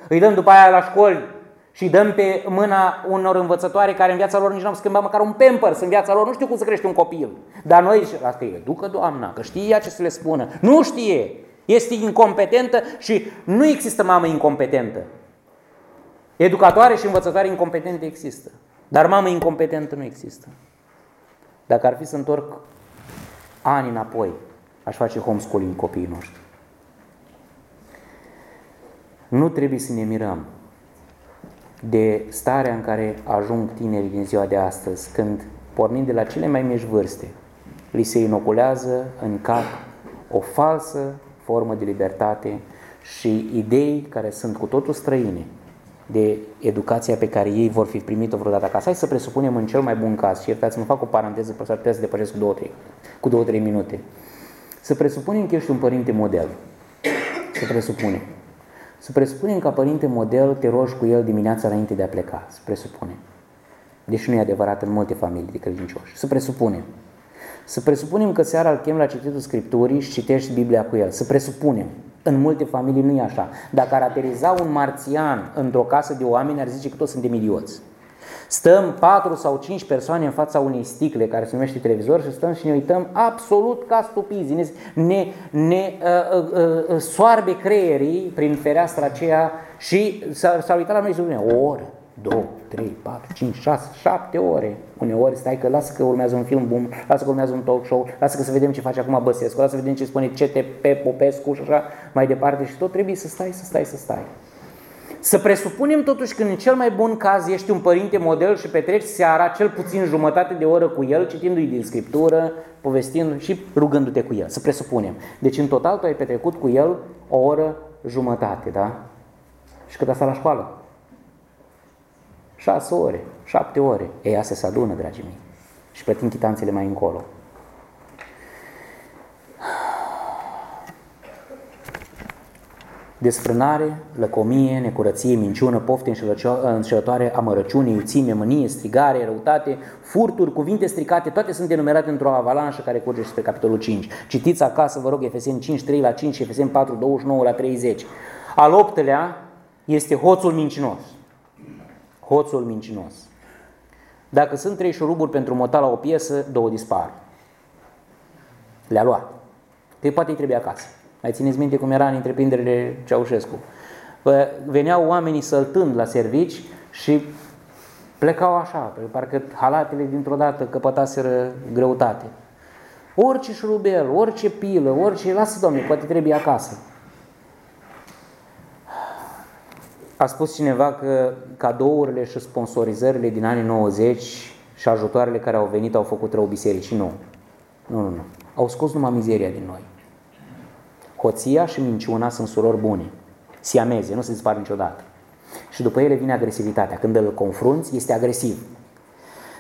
[SPEAKER 1] îi dăm după aia la școli și îi dăm pe mâna unor învățătoare care în viața lor nici nu au schimbat măcar un pampers în viața lor. Nu știu cum să crește un copil. Dar noi, asta e, ducă doamna, că știe ea ce să le spună. Nu știe. Este incompetentă și nu există mamă incompetentă. Educatoare și învățătoare incompetente există, dar mamă incompetentă nu există. Dacă ar fi să întorc ani înapoi, aș face homeschooling copiii noștri. Nu trebuie să ne mirăm de starea în care ajung tinerii din ziua de astăzi, când, pornind de la cele mai mici vârste, li se inoculează în cap o falsă formă de libertate și idei care sunt cu totul străine de educația pe care ei vor fi primit-o vreodată acasă. Hai să presupunem în cel mai bun caz, și iertați-mă, fac o paranteză, să putea să depășesc cu două, trei, cu două, trei minute. Să presupunem că ești un părinte model. Să presupunem. Să presupunem că părinte model te rogi cu el dimineața înainte de a pleca. Să presupunem. Deși nu e adevărat în multe familii de credincioși. Să presupunem. Să presupunem că seara îl chem la cititul Scripturii și citești Biblia cu el. Să presupunem. În multe familii nu e așa. Dacă ar ateriza un marțian într-o casă de oameni, ar zice că toți suntem idioți. Stăm patru sau cinci persoane în fața unei sticle care se numește televizor și stăm și ne uităm absolut ca stupizi. Ne, ne, ne uh, uh, uh, soarbe creierii prin fereastra aceea și s-a uitat la noi zi o oră, două, trei, patru, cinci, șase, șapte ore. Uneori stai că lasă că urmează un film bun, lasă că urmează un talk show, lasă că să vedem ce face acum Băsescu, lasă să vedem ce spune CTP, Popescu și așa mai departe și tot trebuie să stai, să stai, să stai. Să presupunem totuși că în cel mai bun caz ești un părinte model și petreci seara cel puțin jumătate de oră cu el, citindu-i din scriptură, povestind și rugându-te cu el. Să presupunem. Deci în total tu ai petrecut cu el o oră jumătate, da? Și cât a stat la școală? Șase ore, șapte ore. Ei, astea se adună, dragii mei. Și plătim chitanțele mai încolo. Desfrânare, lăcomie, necurăție, minciună, pofte înșelătoare, amărăciune, iuțime, mânie, strigare, răutate, furturi, cuvinte stricate, toate sunt enumerate într-o avalanșă care curge spre capitolul 5. Citiți acasă, vă rog, Efeseni 5, 3 la 5 și Efeseni 4, 29 la 30. Al optelea este hoțul mincinos. Hoțul mincinos. Dacă sunt trei șuruburi pentru mota la o piesă, două dispar. Le-a luat. Te poate îi trebuie acasă. Mai țineți minte cum era în întreprinderile Ceaușescu. Veneau oamenii săltând la servici și plecau așa, parcă halatele dintr-o dată căpătaseră greutate. Orice șurubel, orice pilă, orice, lasă domnule, poate trebuie acasă. A spus cineva că cadourile și sponsorizările din anii 90 și ajutoarele care au venit au făcut rău bisericii. Nu. Nu, nu, nu. Au scos numai mizeria din noi. Hoția și minciuna sunt surori bune, siameze, nu se dispar niciodată. Și după ele vine agresivitatea. Când îl confrunți, este agresiv.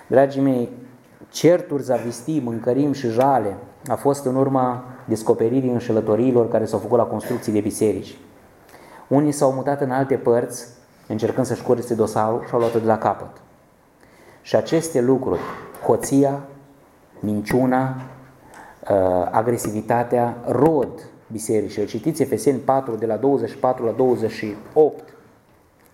[SPEAKER 1] Dragii mei, certuri, zavistii, mâncărim și jale a fost în urma descoperirii înșelătoriilor care s-au făcut la construcții de biserici. Unii s-au mutat în alte părți, încercând să-și curățe dosarul și au luat-o de la capăt. Și aceste lucruri, hoția, minciuna, uh, agresivitatea, rod bisericile. Citiți Efeseni 4, de la 24 la 28.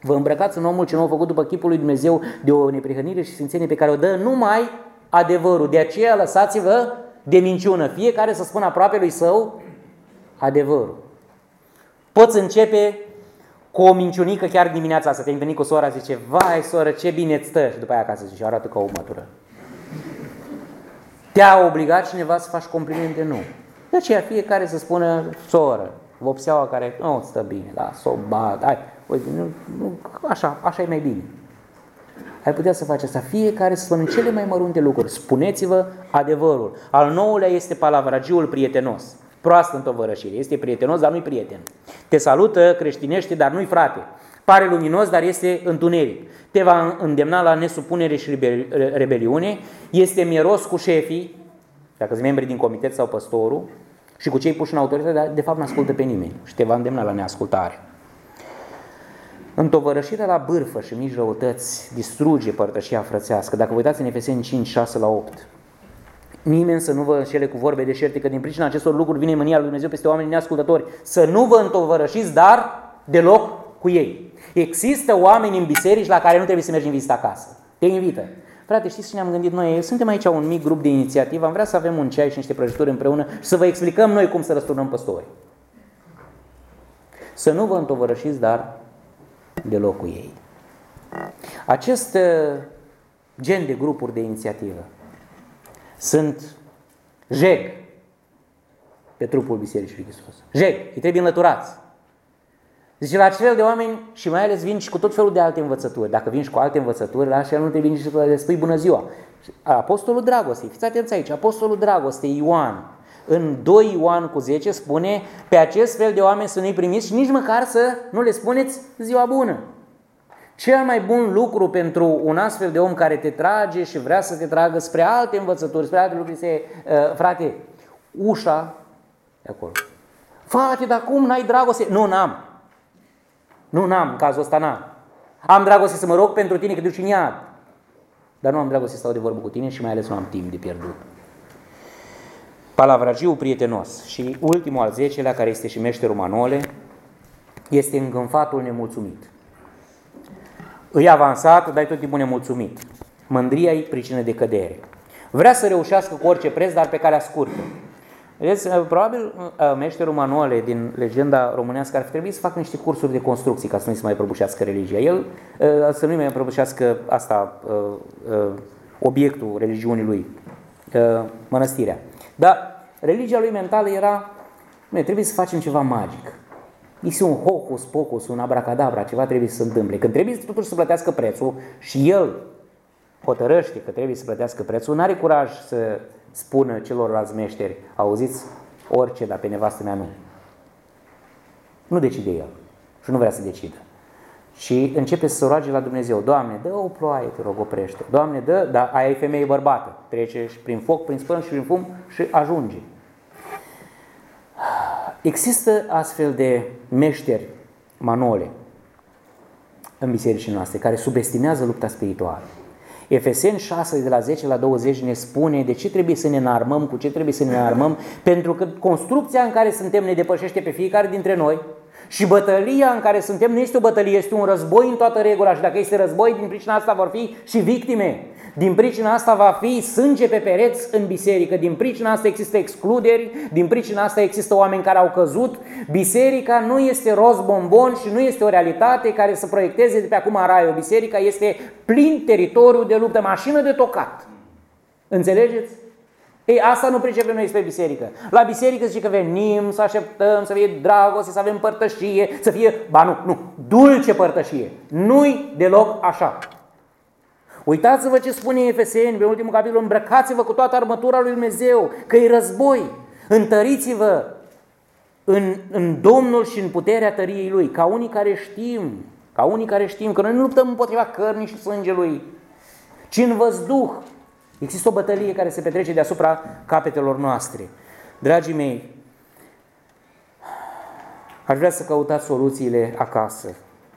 [SPEAKER 1] Vă îmbrăcați în omul ce nu a făcut după chipul lui Dumnezeu de o neprihănire și sfințenie pe care o dă numai adevărul. De aceea lăsați-vă de minciună. Fiecare să spună aproape lui său adevărul. Poți începe cu o minciunică chiar dimineața asta. Te-ai întâlnit cu sora, zice, vai soră, ce bine îți stă. Și după aia acasă zice, arată ca o mătură. Te-a obligat cineva să faci complimente? Nu. De aceea fiecare să spună soră, vopseaua care nu oh, stă bine, da, s-o bat, hai, uite, nu, nu, așa, așa e mai bine. Ai putea să faci asta. Fiecare să spună cele mai mărunte lucruri. Spuneți-vă adevărul. Al nouălea este palavragiul prietenos. Proastă întovărășire. Este prietenos, dar nu-i prieten. Te salută, creștinește, dar nu-i frate. Pare luminos, dar este întuneric. Te va îndemna la nesupunere și rebeliune. Este mieros cu șefii, dacă sunt membri din comitet sau păstorul, și cu cei puși în autoritate, dar de fapt nu ascultă pe nimeni și te va îndemna la neascultare. Întovărășirea la bârfă și mici răutăți distruge părtășia frățească. Dacă vă uitați în Efeseni 5, 6 la 8, nimeni să nu vă înșele cu vorbe deșerte, că din pricina acestor lucruri vine mânia lui Dumnezeu peste oamenii neascultători. Să nu vă întovărășiți, dar deloc cu ei. Există oameni în biserici la care nu trebuie să mergi în vizită acasă. Te invită. Frate, știți ce ne-am gândit noi? Suntem aici un mic grup de inițiativă, am vrea să avem un ceai și niște prăjituri împreună și să vă explicăm noi cum să răsturnăm păstori. Să nu vă întovărășiți, dar deloc cu ei. Acest uh, gen de grupuri de inițiativă sunt jeg pe trupul Bisericii Lui Hristos. Jeg, îi trebuie înlăturați. Zice, la acel de oameni și mai ales vin și cu tot felul de alte învățături. Dacă vin și cu alte învățături, la așa nu trebuie nici să le spui bună ziua. Apostolul Dragostei, fiți atenți aici, Apostolul Dragostei, Ioan, în 2 Ioan cu 10 spune, pe acest fel de oameni să nu-i primiți și nici măcar să nu le spuneți ziua bună. Cel mai bun lucru pentru un astfel de om care te trage și vrea să te tragă spre alte învățături, spre alte lucruri, este, uh, frate, ușa de acolo. Frate, dar cum n-ai dragoste? Nu, n-am. Nu, n-am, în cazul ăsta n-am. Am dragoste să mă rog pentru tine că duci în iad. Dar nu am dragoste să stau de vorbă cu tine și mai ales nu am timp de pierdut. Palavragiu prietenos. Și ultimul al zecelea, care este și meșterul Manole, este îngânfatul nemulțumit. Îi avansat, dar tot timpul nemulțumit. Mândria e pricină de cădere. Vrea să reușească cu orice preț, dar pe calea scurtă. Vedeți, uh, probabil uh, meșterul Manuale din legenda românească ar fi trebuit să facă niște cursuri de construcții ca să nu se mai prăbușească religia. El uh, să nu mai prăbușească asta, obiectul religiunii lui, mănăstirea. Dar religia lui mentală era, noi trebuie să facem ceva magic. Este un hocus pocus, un abracadabra, ceva trebuie să se întâmple. Când trebuie totuși să plătească prețul și el hotărăște că trebuie să plătească prețul, nu are curaj să spună celorlalți meșteri, auziți, orice, dar pe nevastă mea nu. Nu decide el și nu vrea să decidă. Și începe să se roage la Dumnezeu. Doamne, dă o ploaie, te rog, oprește. Doamne, dă, dar aia e femeie bărbată. Trece și prin foc, prin spân și prin fum și ajunge. Există astfel de meșteri, manole, în bisericile noastre, care subestimează lupta spirituală. Efeseni 6, de la 10 la 20, ne spune de ce trebuie să ne înarmăm, cu ce trebuie să ne înarmăm, pentru că construcția în care suntem ne depășește pe fiecare dintre noi și bătălia în care suntem nu este o bătălie, este un război în toată regula și dacă este război, din pricina asta vor fi și victime. Din pricina asta va fi sânge pe pereți în biserică, din pricina asta există excluderi, din pricina asta există oameni care au căzut. Biserica nu este roz bombon și nu este o realitate care să proiecteze de pe acum raiul. Biserica este plin teritoriu de luptă, mașină de tocat. Înțelegeți? Ei, asta nu pricepem noi spre biserică. La biserică zice că venim să așteptăm, să fie dragoste, să avem părtășie, să fie, ba nu, nu, dulce părtășie. Nu-i deloc așa. Uitați-vă ce spune Efeseni, pe ultimul capitol, îmbrăcați-vă cu toată armătura lui Dumnezeu, că e război. Întăriți-vă în, în Domnul și în puterea tăriei Lui, ca unii care știm, ca unii care știm că noi nu luptăm împotriva cărnii și sângelui, ci în văzduh. Există o bătălie care se petrece deasupra capetelor noastre. Dragii mei, aș vrea să căutați soluțiile acasă.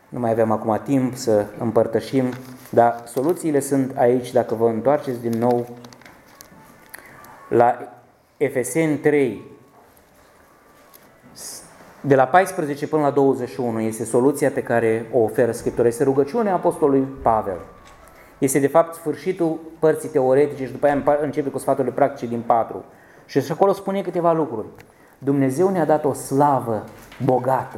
[SPEAKER 1] Nu mai avem acum timp să împărtășim, dar soluțiile sunt aici, dacă vă întoarceți din nou la Efeseni 3, de la 14 până la 21 este soluția pe care o oferă Scriptura. Este rugăciunea Apostolului Pavel. Este de fapt sfârșitul părții teoretice și după aia începe cu sfaturile practice din 4. Și acolo spune câteva lucruri. Dumnezeu ne-a dat o slavă bogată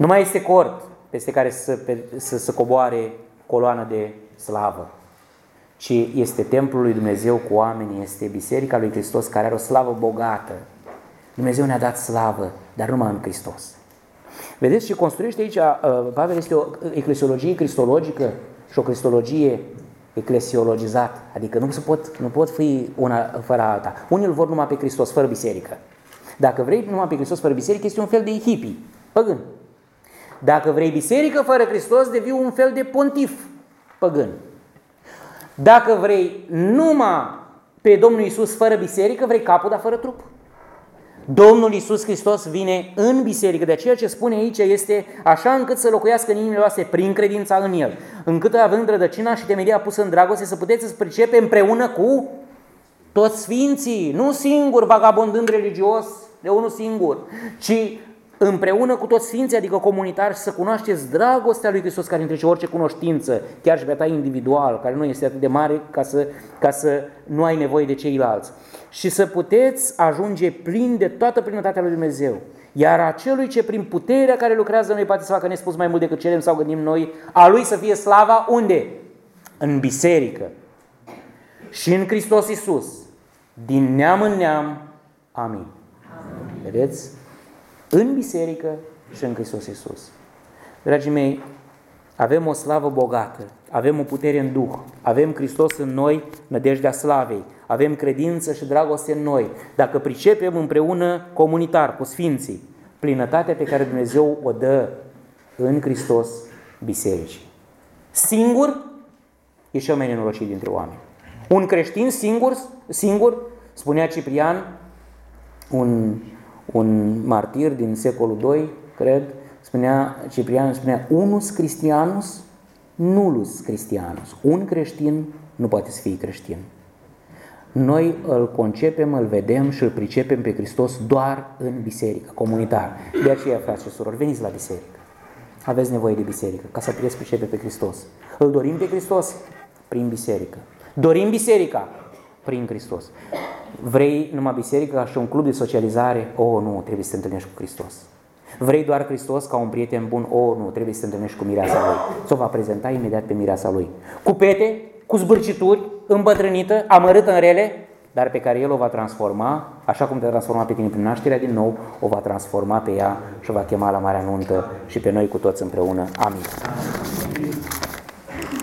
[SPEAKER 1] nu mai este cort peste care să, să, să coboare coloană de slavă, ci este templul lui Dumnezeu cu oameni, este biserica lui Hristos care are o slavă bogată. Dumnezeu ne-a dat slavă, dar numai în Hristos. Vedeți ce construiește aici, uh, Pavel este o eclesiologie cristologică și o cristologie eclesiologizat, adică nu, se pot, nu pot fi una fără alta. Unii îl vor numai pe Hristos, fără biserică. Dacă vrei numai pe Hristos fără biserică, este un fel de hippie, păgân. Dacă vrei biserică fără Hristos, devii un fel de pontif păgân. Dacă vrei numai pe Domnul Isus fără biserică, vrei capul, dar fără trup. Domnul Isus Hristos vine în biserică, de aceea ce spune aici este așa încât să locuiască în inimile noastre prin credința în El, încât având rădăcina și temelia pusă în dragoste să puteți să pricepe împreună cu toți sfinții, nu singur vagabondând religios de unul singur, ci împreună cu toți sfinții, adică comunitari, să cunoașteți dragostea lui Hristos care întrece orice cunoștință, chiar și pe ta individual, care nu este atât de mare ca să, ca să nu ai nevoie de ceilalți. Și să puteți ajunge plin de toată plinătatea lui Dumnezeu. Iar acelui ce prin puterea care lucrează noi poate să facă nespus mai mult decât cerem sau gândim noi, a lui să fie slava unde? În biserică. Și în Hristos Iisus. Din neam în neam. Amin. Amin. Vedeți? În biserică și în Hristos Iisus. Dragii mei, avem o slavă bogată, avem o putere în Duh, avem Hristos în noi, nădejdea slavei, avem credință și dragoste în noi. Dacă pricepem împreună comunitar cu Sfinții, plinătatea pe care Dumnezeu o dă în Hristos bisericii. Singur e cel mai nenorocit dintre oameni. Un creștin singur, singur, spunea Ciprian, un un martir din secolul II, cred, spunea, Ciprian spunea, unus Christianus, nullus Christianus. Un creștin nu poate să fie creștin. Noi îl concepem, îl vedem și îl pricepem pe Hristos doar în biserică, comunitar. De aceea, frați și surori, veniți la biserică. Aveți nevoie de biserică ca să puteți pricepe pe Hristos. Îl dorim pe Hristos prin biserică. Dorim biserica prin Hristos. Vrei numai biserică ca și un club de socializare? O, oh, nu, trebuie să te întâlnești cu Hristos. Vrei doar Hristos ca un prieten bun? O, oh, nu, trebuie să te întâlnești cu mireasa Lui. Ți-o va prezenta imediat pe mireasa Lui. Cu pete, cu zbârcituri, îmbătrânită, amărâtă în rele, dar pe care El o va transforma, așa cum te-a transformat pe tine prin nașterea din nou, o va transforma pe ea și o va chema la Marea Nuntă și pe noi cu toți împreună. Amin. Amin.